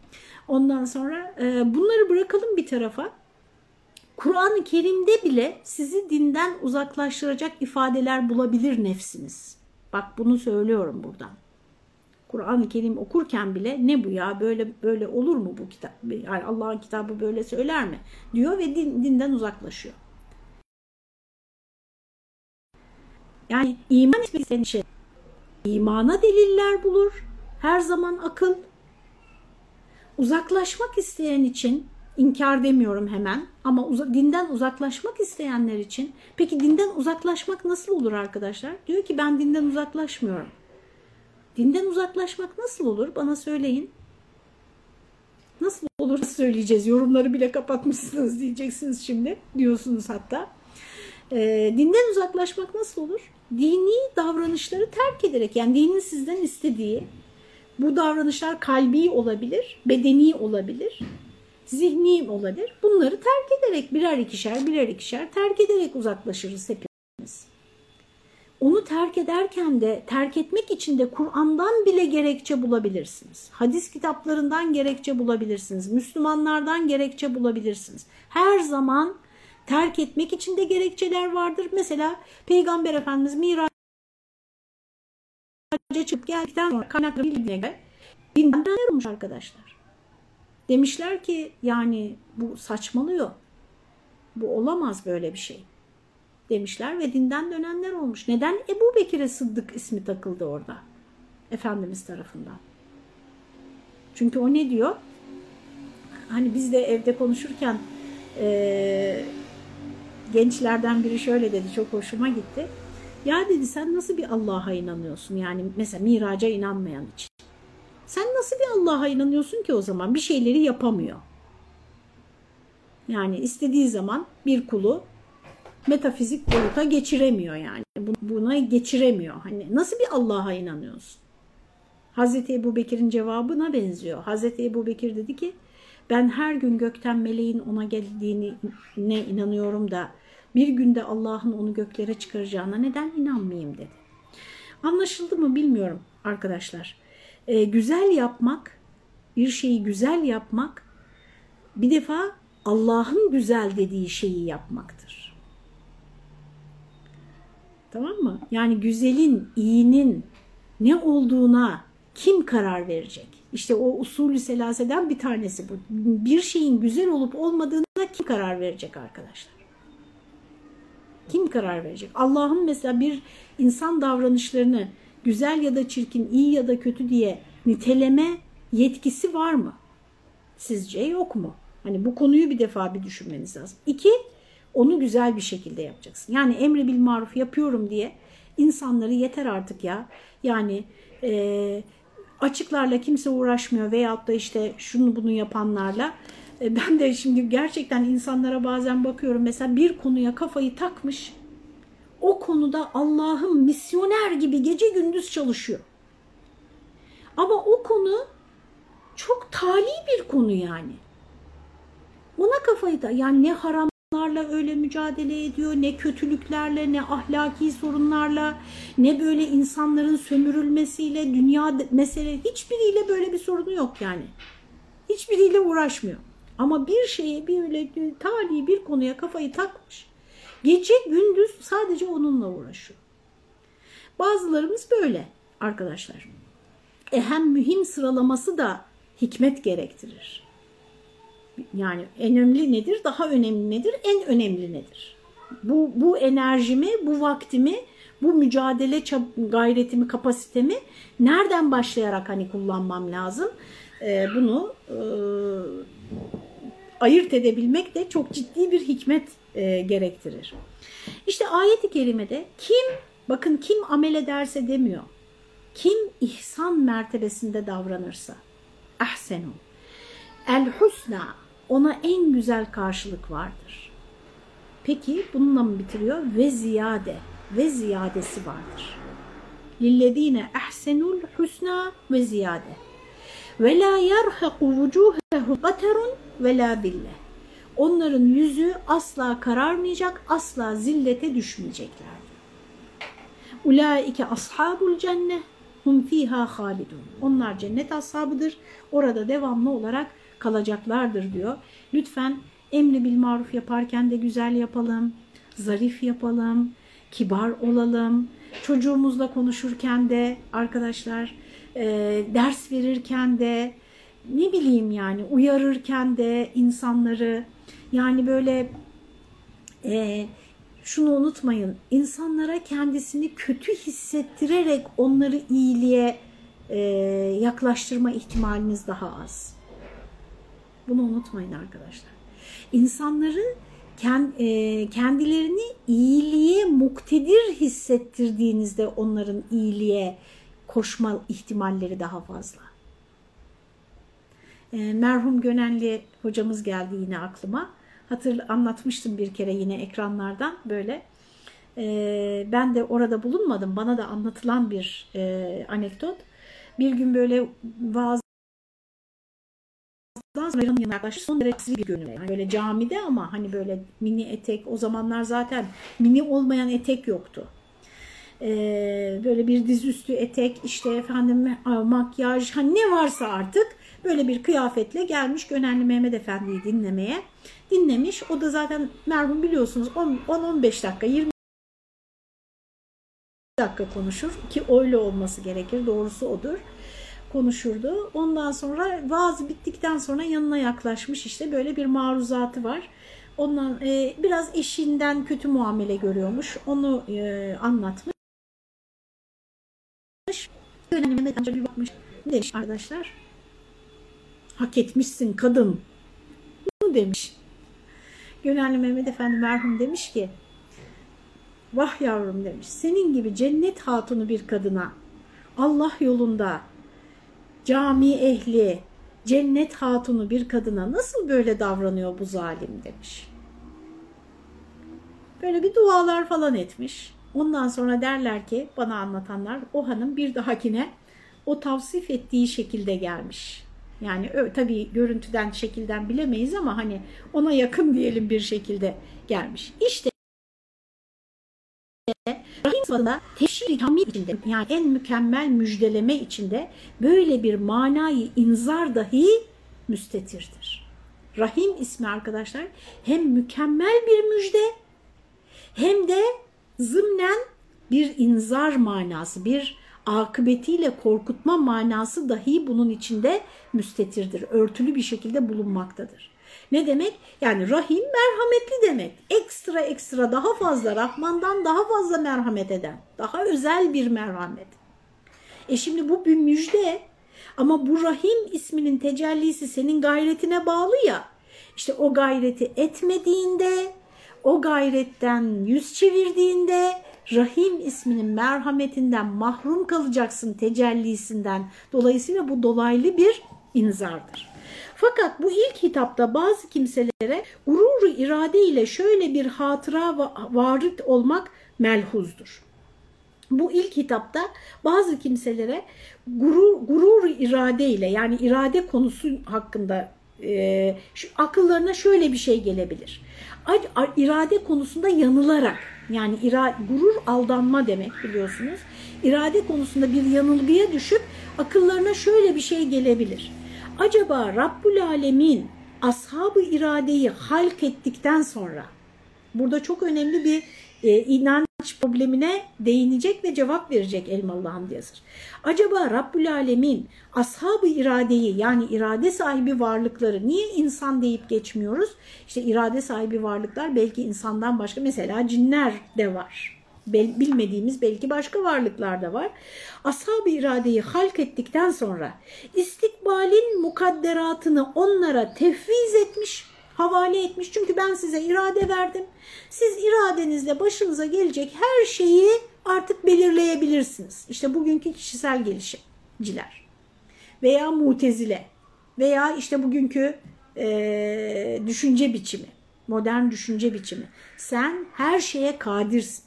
ondan sonra e, bunları bırakalım bir tarafa Kur'an-ı Kerim'de bile sizi dinden uzaklaştıracak ifadeler bulabilir nefsiniz. Bak bunu söylüyorum buradan. Kur'an-ı Kerim okurken bile ne bu ya böyle böyle olur mu bu kitap? Yani Allah'ın kitabı böyle söyler mi? diyor ve din, dinden uzaklaşıyor. Yani iman etmek isteyen şey imana deliller bulur. Her zaman akıl. Uzaklaşmak isteyen için inkar demiyorum hemen ama uza, dinden uzaklaşmak isteyenler için peki dinden uzaklaşmak nasıl olur arkadaşlar? Diyor ki ben dinden uzaklaşmıyorum. Dinden uzaklaşmak nasıl olur? Bana söyleyin. Nasıl olur söyleyeceğiz. Yorumları bile kapatmışsınız diyeceksiniz şimdi. Diyorsunuz hatta. E, dinden uzaklaşmak nasıl olur? Dini davranışları terk ederek yani dinin sizden istediği bu davranışlar kalbi olabilir, bedeni olabilir zihni olabilir. Bunları terk ederek birer ikişer birer ikişer terk ederek uzaklaşırız hepimiz. Onu terk ederken de terk etmek için de Kur'an'dan bile gerekçe bulabilirsiniz. Hadis kitaplarından gerekçe bulabilirsiniz. Müslümanlardan gerekçe bulabilirsiniz. Her zaman terk etmek için de gerekçeler vardır. Mesela Peygamber Efendimiz Miraç'a çıkıp geldikten sonra kaynakları bildiğine göre dinden olmuş arkadaşlar. Demişler ki yani bu saçmalıyor. Bu olamaz böyle bir şey. Demişler ve dinden dönenler olmuş. Neden Ebu Bekir'e Sıddık ismi takıldı orada? Efendimiz tarafından. Çünkü o ne diyor? Hani biz de evde konuşurken e, gençlerden biri şöyle dedi çok hoşuma gitti. Ya dedi sen nasıl bir Allah'a inanıyorsun? Yani mesela miraca inanmayan için. Sen nasıl bir Allah'a inanıyorsun ki o zaman? Bir şeyleri yapamıyor. Yani istediği zaman bir kulu metafizik boyuta geçiremiyor yani. Buna geçiremiyor. Hani nasıl bir Allah'a inanıyorsun? Hazreti Ebu Bekir'in cevabına benziyor. Hazreti Ebu Bekir dedi ki ben her gün gökten meleğin ona geldiğine inanıyorum da bir günde Allah'ın onu göklere çıkaracağına neden inanmayayım dedi. Anlaşıldı mı bilmiyorum arkadaşlar e, güzel yapmak, bir şeyi güzel yapmak bir defa Allah'ın güzel dediği şeyi yapmaktır. Tamam mı? Yani güzelin, iyinin ne olduğuna kim karar verecek? İşte o usulü selaseden bir tanesi bu. Bir şeyin güzel olup olmadığına kim karar verecek arkadaşlar? Kim karar verecek? Allah'ın mesela bir insan davranışlarını güzel ya da çirkin, iyi ya da kötü diye niteleme yetkisi var mı? Sizce yok mu? Hani bu konuyu bir defa bir düşünmeniz lazım. İki, onu güzel bir şekilde yapacaksın. Yani emri bil maruf yapıyorum diye insanları yeter artık ya. Yani e, açıklarla kimse uğraşmıyor veyahut da işte şunu bunu yapanlarla. E, ben de şimdi gerçekten insanlara bazen bakıyorum mesela bir konuya kafayı takmış. O konuda Allah'ım misyoner gibi gece gündüz çalışıyor. Ama o konu çok tali bir konu yani. Ona kafayı da yani ne haramlarla öyle mücadele ediyor, ne kötülüklerle, ne ahlaki sorunlarla, ne böyle insanların sömürülmesiyle, dünya mesele hiçbiriyle böyle bir sorunu yok yani. Hiçbiriyle uğraşmıyor. Ama bir şeye bir öyle tali bir konuya kafayı takmış. Gece gündüz sadece onunla uğraşıyor. Bazılarımız böyle arkadaşlar. E hem mühim sıralaması da hikmet gerektirir. Yani önemli nedir? Daha önemli nedir? En önemli nedir? Bu, bu enerjimi, bu vaktimi, bu mücadele gayretimi, kapasitemi nereden başlayarak hani kullanmam lazım? Ee, bunu e, ayırt edebilmek de çok ciddi bir hikmet e, gerektirir. İşte ayet-i kerimede kim, bakın kim amel ederse demiyor. Kim ihsan mertebesinde davranırsa. Ahsenu. El husna ona en güzel karşılık vardır. Peki bununla mı bitiriyor? Ve ziyade ve ziyadesi vardır. Lillezine ahsenul husna ve ziyade. Ve la yerhaku vucuhehu qaterun ve la bille. Onların yüzü asla kararmayacak, asla zillete düşmeyeceklerdir. Ulaike ashabul cennet hum fiha halidun. Onlar cennet ashabıdır. Orada devamlı olarak kalacaklardır diyor. Lütfen emri bil maruf yaparken de güzel yapalım, zarif yapalım, kibar olalım. Çocuğumuzla konuşurken de arkadaşlar e, ders verirken de ne bileyim yani uyarırken de insanları yani böyle e, şunu unutmayın insanlara kendisini kötü hissettirerek onları iyiliğe e, yaklaştırma ihtimaliniz daha az. Bunu unutmayın arkadaşlar. İnsanları kendilerini iyiliğe muktedir hissettirdiğinizde onların iyiliğe koşma ihtimalleri daha fazla. Merhum Gönenli hocamız geldi yine aklıma. Hatır, anlatmıştım bir kere yine ekranlardan böyle. Ben de orada bulunmadım. Bana da anlatılan bir anekdot. Bir gün böyle vaaz sonra yanına yaklaştı. Son derece bir görünüyor. Yani böyle camide ama hani böyle mini etek o zamanlar zaten mini olmayan etek yoktu. Ee, böyle bir dizüstü etek işte efendim makyaj hani ne varsa artık böyle bir kıyafetle gelmiş Gönenli Mehmet Efendi'yi dinlemeye. Dinlemiş. O da zaten merhum biliyorsunuz 10-15 dakika 20 dakika konuşur ki öyle olması gerekir. Doğrusu odur konuşurdu. Ondan sonra vaaz bittikten sonra yanına yaklaşmış işte böyle bir maruzatı var. Ondan e, biraz eşinden kötü muamele görüyormuş. Onu e, anlatmış. Amca bir bakmış. Demiş arkadaşlar? Hak etmişsin kadın. Bunu demiş. Gönenli Mehmet Efendi merhum demiş ki Vah yavrum demiş. Senin gibi cennet hatunu bir kadına Allah yolunda cami ehli, cennet hatunu bir kadına nasıl böyle davranıyor bu zalim demiş. Böyle bir dualar falan etmiş. Ondan sonra derler ki bana anlatanlar o hanım bir dahakine o tavsif ettiği şekilde gelmiş. Yani tabii görüntüden şekilden bilemeyiz ama hani ona yakın diyelim bir şekilde gelmiş. İşte Rahim sıfatında teşhir kamil içinde yani en mükemmel müjdeleme içinde böyle bir manayı inzar dahi müstetirdir. Rahim ismi arkadaşlar hem mükemmel bir müjde hem de zımnen bir inzar manası, bir akıbetiyle korkutma manası dahi bunun içinde müstetirdir. Örtülü bir şekilde bulunmaktadır. Ne demek? Yani rahim merhametli demek. Ekstra ekstra daha fazla Rahman'dan daha fazla merhamet eden. Daha özel bir merhamet. E şimdi bu bir müjde ama bu rahim isminin tecellisi senin gayretine bağlı ya. İşte o gayreti etmediğinde, o gayretten yüz çevirdiğinde Rahim isminin merhametinden mahrum kalacaksın tecellisinden. Dolayısıyla bu dolaylı bir inzardır. Fakat bu ilk hitapta bazı kimselere gururu irade ile şöyle bir hatıra varit olmak melhuzdur. Bu ilk hitapta bazı kimselere gurur, gurur irade ile yani irade konusu hakkında e, şu, akıllarına şöyle bir şey gelebilir. İrade konusunda yanılarak yani ira, gurur aldanma demek biliyorsunuz. İrade konusunda bir yanılgıya düşüp akıllarına şöyle bir şey gelebilir. Acaba Rabbul Alemin ashabı iradeyi halk ettikten sonra burada çok önemli bir e, inanç problemine değinecek ve cevap verecek Elmalı Hamdi Yazır. Acaba Rabbul Alemin ashabı iradeyi yani irade sahibi varlıkları niye insan deyip geçmiyoruz? İşte irade sahibi varlıklar belki insandan başka mesela cinler de var. Bilmediğimiz belki başka varlıklar da var. Ashab-ı iradeyi halk ettikten sonra istikbalin mukadderatını onlara tefviz etmiş havale etmiş. Çünkü ben size irade verdim. Siz iradenizle başınıza gelecek her şeyi artık belirleyebilirsiniz. İşte bugünkü kişisel gelişimciler veya mutezile veya işte bugünkü e, düşünce biçimi, modern düşünce biçimi. Sen her şeye kadirsin.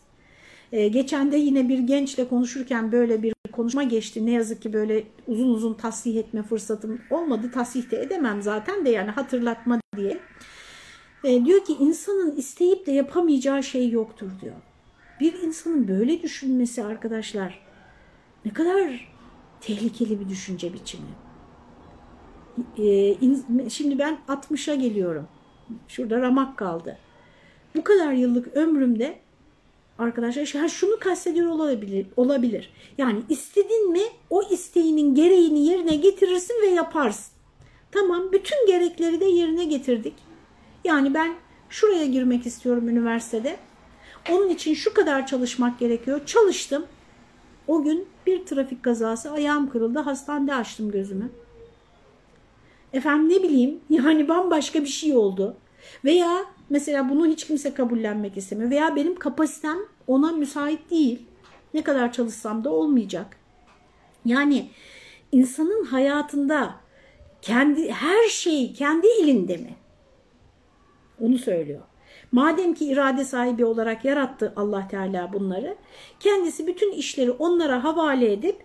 E, geçen de yine bir gençle konuşurken böyle bir konuşma geçti. Ne yazık ki böyle uzun uzun tasih etme fırsatım olmadı. Tasih de edemem zaten de yani hatırlatma diye. E, diyor ki insanın isteyip de yapamayacağı şey yoktur diyor. Bir insanın böyle düşünmesi arkadaşlar ne kadar tehlikeli bir düşünce biçimi. E, şimdi ben 60'a geliyorum. Şurada ramak kaldı. Bu kadar yıllık ömrümde arkadaşlar şunu kastediyor olabilir, olabilir. Yani istedin mi o isteğinin gereğini yerine getirirsin ve yaparsın. Tamam bütün gerekleri de yerine getirdik. Yani ben şuraya girmek istiyorum üniversitede. Onun için şu kadar çalışmak gerekiyor. Çalıştım. O gün bir trafik kazası ayağım kırıldı. Hastanede açtım gözümü. Efendim ne bileyim yani bambaşka bir şey oldu. Veya mesela bunu hiç kimse kabullenmek istemiyor. Veya benim kapasitem ona müsait değil. Ne kadar çalışsam da olmayacak. Yani insanın hayatında kendi her şey kendi elinde mi? Onu söylüyor. Madem ki irade sahibi olarak yarattı Allah Teala bunları, kendisi bütün işleri onlara havale edip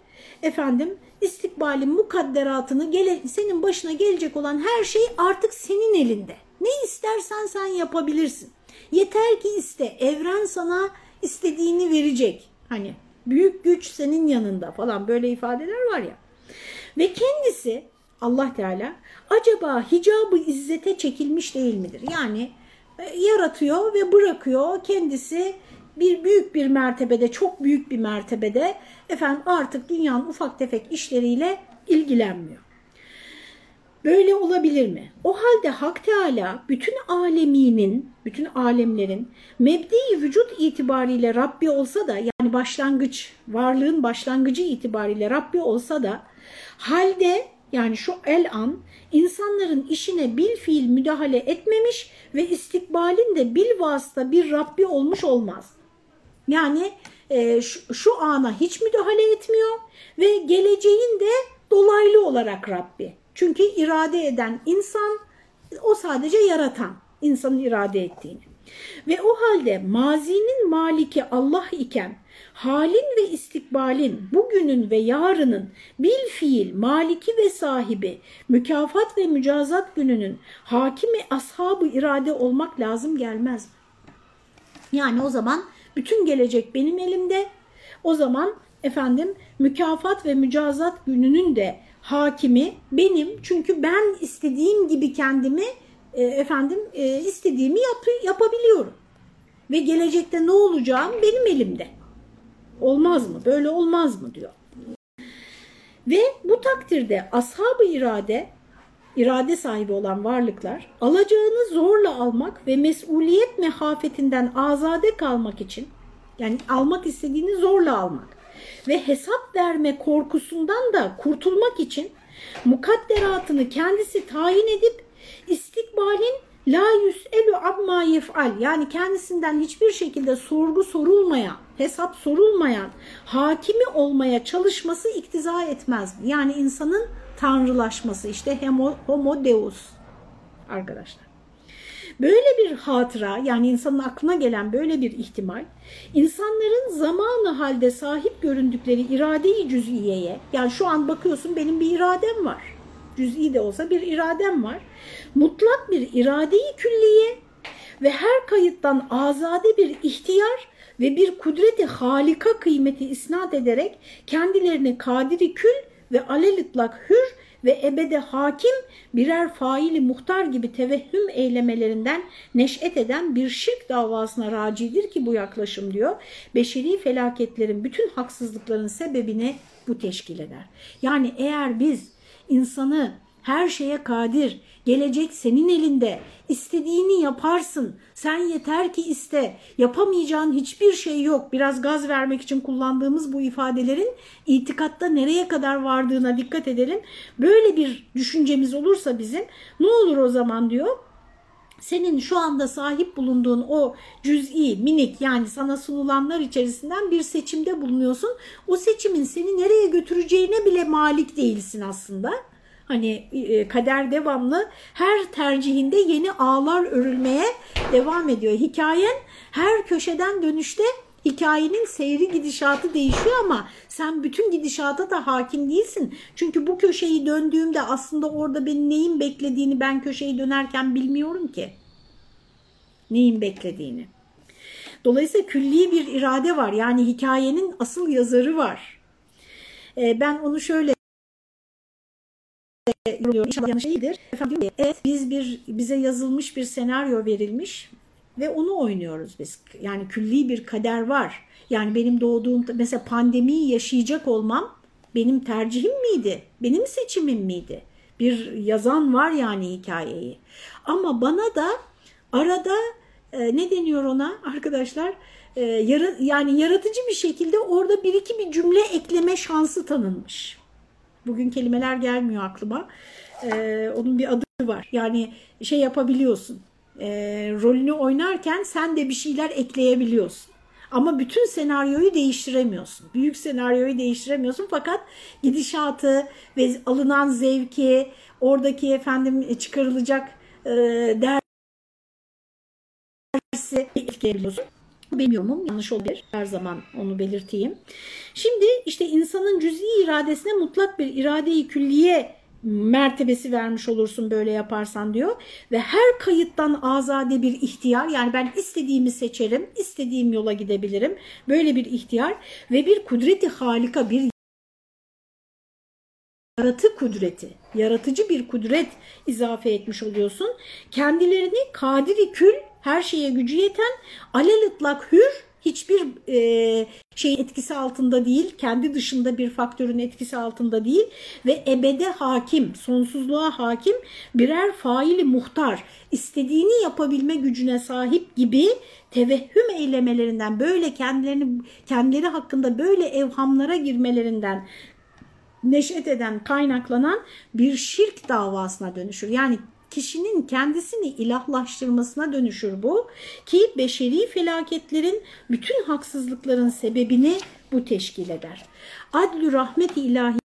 efendim istikbalin mukadderatını gele, senin başına gelecek olan her şey artık senin elinde. Ne istersen sen yapabilirsin. Yeter ki iste. Evren sana istediğini verecek. Hani büyük güç senin yanında falan böyle ifadeler var ya. Ve kendisi Allah Teala acaba hicabı izzete çekilmiş değil midir? Yani e, yaratıyor ve bırakıyor kendisi bir büyük bir mertebede, çok büyük bir mertebede efendim artık dünyanın ufak tefek işleriyle ilgilenmiyor. Böyle olabilir mi? O halde Hak Teala bütün aleminin, bütün alemlerin mebdi vücut itibariyle Rabbi olsa da yani başlangıç, varlığın başlangıcı itibariyle Rabbi olsa da halde yani şu el an insanların işine bil fiil müdahale etmemiş ve istikbalin de bil vasıta bir Rabbi olmuş olmaz. Yani e, şu, şu ana hiç müdahale etmiyor ve geleceğin de dolaylı olarak Rabbi. Çünkü irade eden insan o sadece yaratan insanın irade ettiğini. Ve o halde mazinin maliki Allah iken halin ve istikbalin, bugünün ve yarının bil fiil, maliki ve sahibi, mükafat ve mücazat gününün hakimi ashabı irade olmak lazım gelmez mi? Yani o zaman bütün gelecek benim elimde. O zaman efendim mükafat ve mücazat gününün de hakimi benim. Çünkü ben istediğim gibi kendimi e, efendim e, istediğimi yap, yapabiliyorum. Ve gelecekte ne olacağım benim elimde. Olmaz mı? Böyle olmaz mı diyor. Ve bu takdirde ashab-ı irade, irade sahibi olan varlıklar alacağını zorla almak ve mesuliyet mehafetinden azade kalmak için yani almak istediğini zorla almak ve hesap verme korkusundan da kurtulmak için mukadderatını kendisi tayin edip istikbalin la yüs'elu amma yef'al yani kendisinden hiçbir şekilde sorgu sorulmayan, hesap sorulmayan hakimi olmaya çalışması iktiza etmez. Yani insanın tanrılaşması işte homo, homo deus arkadaşlar. Böyle bir hatıra yani insanın aklına gelen böyle bir ihtimal insanların zamanı halde sahip göründükleri iradeyi cüz'iyeye yani şu an bakıyorsun benim bir iradem var. Cüz'i de olsa bir iradem var. Mutlak bir iradeyi külliye ve her kayıttan azade bir ihtiyar ve bir kudreti halika kıymeti isnat ederek kendilerini kadiri kül ve alelitlak hür ve ebede hakim birer faili muhtar gibi tevehhüm eylemelerinden neş'et eden bir şirk davasına racidir ki bu yaklaşım diyor. Beşeri felaketlerin bütün haksızlıkların sebebini bu teşkil eder. Yani eğer biz insanı her şeye kadir, gelecek senin elinde, istediğini yaparsın, sen yeter ki iste, yapamayacağın hiçbir şey yok. Biraz gaz vermek için kullandığımız bu ifadelerin itikatta nereye kadar vardığına dikkat edelim. Böyle bir düşüncemiz olursa bizim ne olur o zaman diyor senin şu anda sahip bulunduğun o cüz'i, minik yani sana sunulanlar içerisinden bir seçimde bulunuyorsun. O seçimin seni nereye götüreceğine bile malik değilsin aslında. Hani e, kader devamlı her tercihinde yeni ağlar örülmeye devam ediyor. Hikayen her köşeden dönüşte hikayenin seyri gidişatı değişiyor ama sen bütün gidişata da hakim değilsin. Çünkü bu köşeyi döndüğümde aslında orada beni neyin beklediğini ben köşeyi dönerken bilmiyorum ki. Neyin beklediğini. Dolayısıyla külli bir irade var. Yani hikayenin asıl yazarı var. Ee, ben onu şöyle yoruluyorum. İnşallah yanlış değildir. Efendim evet biz bir bize yazılmış bir senaryo verilmiş ve onu oynuyoruz biz. Yani külli bir kader var. Yani benim doğduğum mesela pandemiyi yaşayacak olmam benim tercihim miydi? Benim seçimim miydi? Bir yazan var yani hikayeyi. Ama bana da arada e, ne deniyor ona arkadaşlar? E, yara, yani yaratıcı bir şekilde orada bir iki bir cümle ekleme şansı tanınmış. Bugün kelimeler gelmiyor aklıma. E, onun bir adı var. Yani şey yapabiliyorsun. E, rolünü oynarken sen de bir şeyler ekleyebiliyorsun. Ama bütün senaryoyu değiştiremiyorsun. Büyük senaryoyu değiştiremiyorsun fakat gidişatı ve alınan zevki, oradaki efendim çıkarılacak e, dersi etkileyebiliyorsun. Benim yanlış olabilir. Her zaman onu belirteyim. Şimdi işte insanın cüz'i iradesine mutlak bir iradeyi külliye mertebesi vermiş olursun böyle yaparsan diyor. Ve her kayıttan azade bir ihtiyar yani ben istediğimi seçerim, istediğim yola gidebilirim. Böyle bir ihtiyar ve bir kudreti halika bir yaratı kudreti, yaratıcı bir kudret izafe etmiş oluyorsun. Kendilerini kadiri kül, her şeye gücü yeten, alelitlak hür, hiçbir e, şey etkisi altında değil, kendi dışında bir faktörün etkisi altında değil ve ebede hakim, sonsuzluğa hakim birer faili muhtar, istediğini yapabilme gücüne sahip gibi tevehhüm eylemelerinden böyle kendilerini kendileri hakkında böyle evhamlara girmelerinden neşet eden, kaynaklanan bir şirk davasına dönüşür. Yani kişinin kendisini ilahlaştırmasına dönüşür bu ki beşeri felaketlerin bütün haksızlıkların sebebini bu teşkil eder. Adlü rahmeti ilahi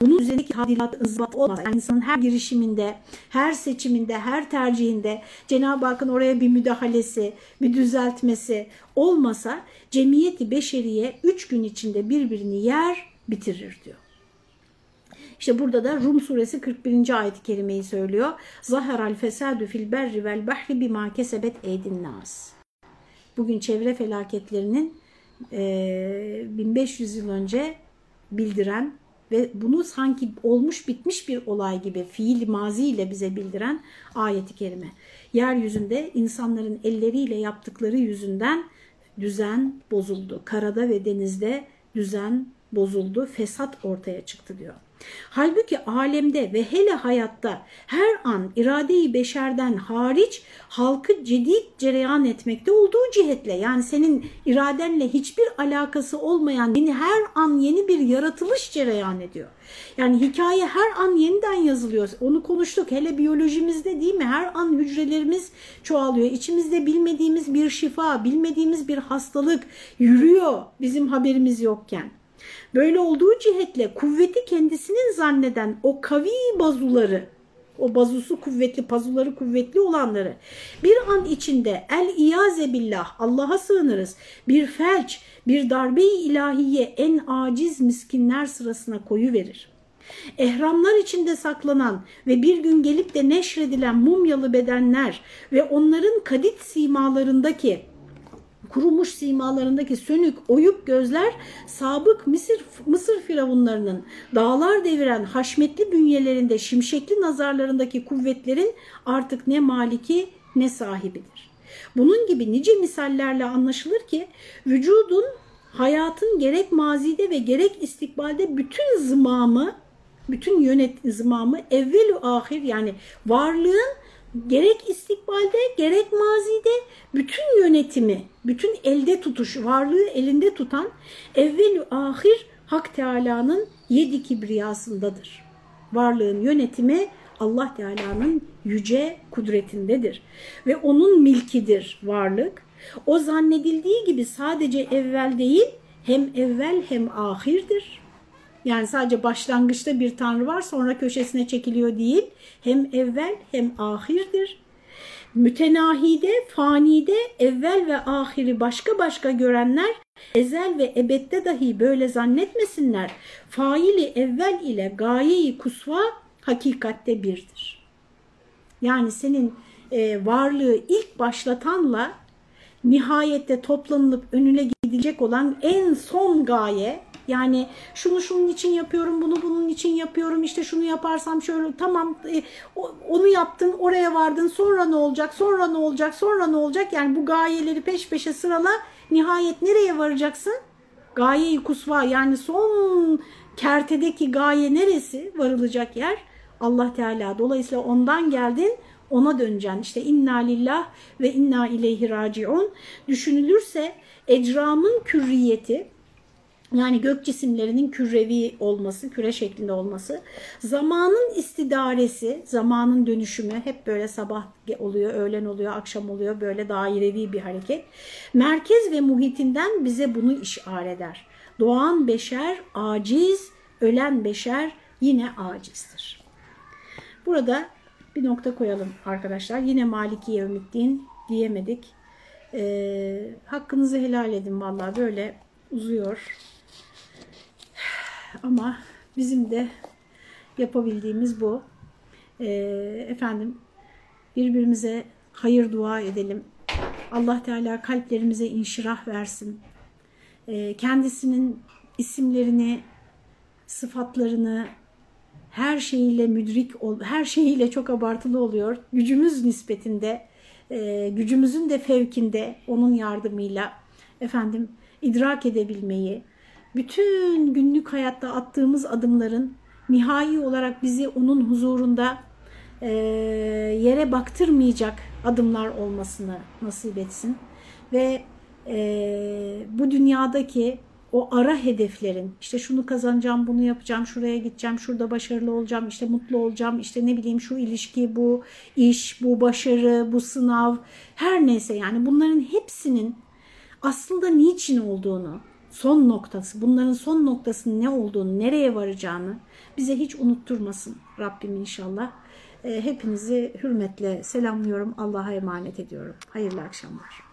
bunun üzerindeki hadilat ızbat olmaz. Yani insanın her girişiminde, her seçiminde, her tercihinde Cenab-ı Hakk'ın oraya bir müdahalesi, bir düzeltmesi olmasa cemiyeti beşeriye üç gün içinde birbirini yer bitirir diyor. İşte burada da Rum suresi 41. ayet-i kerimeyi söylüyor. Zaharal fesadu fil berri vel bahri bima kesebet eydin nas. Bugün çevre felaketlerinin e, 1500 yıl önce bildiren ve bunu sanki olmuş bitmiş bir olay gibi fiil mazi ile bize bildiren ayeti kerime. Yeryüzünde insanların elleriyle yaptıkları yüzünden düzen bozuldu. Karada ve denizde düzen bozuldu, fesat ortaya çıktı diyor. Halbuki alemde ve hele hayatta her an irade-i beşerden hariç halkı cedid cereyan etmekte olduğu cihetle yani senin iradenle hiçbir alakası olmayan yeni her an yeni bir yaratılış cereyan ediyor. Yani hikaye her an yeniden yazılıyor. Onu konuştuk. Hele biyolojimizde değil mi? Her an hücrelerimiz çoğalıyor. İçimizde bilmediğimiz bir şifa, bilmediğimiz bir hastalık yürüyor bizim haberimiz yokken. Böyle olduğu cihetle kuvveti kendisinin zanneden o kavi bazuları, o bazusu kuvvetli, pazuları kuvvetli olanları bir an içinde el iyaze billah Allah'a sığınırız. Bir felç, bir darbe-i ilahiye en aciz miskinler sırasına koyu verir. Ehramlar içinde saklanan ve bir gün gelip de neşredilen mumyalı bedenler ve onların kadit simalarındaki kurumuş simalarındaki sönük, oyuk gözler sabık Mısır, Mısır firavunlarının dağlar deviren haşmetli bünyelerinde şimşekli nazarlarındaki kuvvetlerin artık ne maliki ne sahibidir. Bunun gibi nice misallerle anlaşılır ki vücudun hayatın gerek mazide ve gerek istikbalde bütün zımamı, bütün yönet zımamı evvelü ahir yani varlığın gerek istikbalde gerek mazide bütün yönetimi, bütün elde tutuş, varlığı elinde tutan evvelü ahir Hak Teala'nın yedi kibriyasındadır. Varlığın yönetimi Allah Teala'nın yüce kudretindedir ve onun milkidir varlık. O zannedildiği gibi sadece evvel değil hem evvel hem ahirdir. Yani sadece başlangıçta bir tanrı var sonra köşesine çekiliyor değil. Hem evvel hem ahirdir. Mütenahide, fanide evvel ve ahiri başka başka görenler ezel ve ebette dahi böyle zannetmesinler. Faili evvel ile gayeyi kusva hakikatte birdir. Yani senin e, varlığı ilk başlatanla nihayette toplanılıp önüne gidilecek olan en son gaye yani şunu şunun için yapıyorum, bunu bunun için yapıyorum, işte şunu yaparsam şöyle tamam e, onu yaptın, oraya vardın, sonra ne olacak, sonra ne olacak, sonra ne olacak? Yani bu gayeleri peş peşe sırala nihayet nereye varacaksın? Gaye-i kusva yani son kertedeki gaye neresi varılacak yer? Allah Teala. Dolayısıyla ondan geldin ona döneceksin. İşte inna lillah ve inna ileyhi raciun düşünülürse ecramın kürriyeti yani gök cisimlerinin kürevi olması, küre şeklinde olması, zamanın istidaresi, zamanın dönüşümü hep böyle sabah oluyor, öğlen oluyor, akşam oluyor böyle dairevi bir hareket. Merkez ve muhitinden bize bunu işaret eder. Doğan beşer aciz, ölen beşer yine acizdir. Burada bir nokta koyalım arkadaşlar. Yine Maliki Yevmiddin diyemedik. Ee, hakkınızı helal edin vallahi böyle uzuyor. Ama bizim de yapabildiğimiz bu. Ee, efendim birbirimize hayır dua edelim. Allah Teala kalplerimize inşirah versin. Ee, kendisinin isimlerini, sıfatlarını her şeyiyle müdrik, her şeyiyle çok abartılı oluyor. Gücümüz nispetinde, e, gücümüzün de fevkinde onun yardımıyla efendim idrak edebilmeyi, bütün günlük hayatta attığımız adımların nihai olarak bizi onun huzurunda e, yere baktırmayacak adımlar olmasını nasip etsin. Ve e, bu dünyadaki o ara hedeflerin işte şunu kazanacağım, bunu yapacağım, şuraya gideceğim, şurada başarılı olacağım, işte mutlu olacağım, işte ne bileyim şu ilişki, bu iş, bu başarı, bu sınav her neyse yani bunların hepsinin aslında niçin olduğunu, son noktası, bunların son noktasının ne olduğunu, nereye varacağını bize hiç unutturmasın Rabbim inşallah. Hepinizi hürmetle selamlıyorum. Allah'a emanet ediyorum. Hayırlı akşamlar.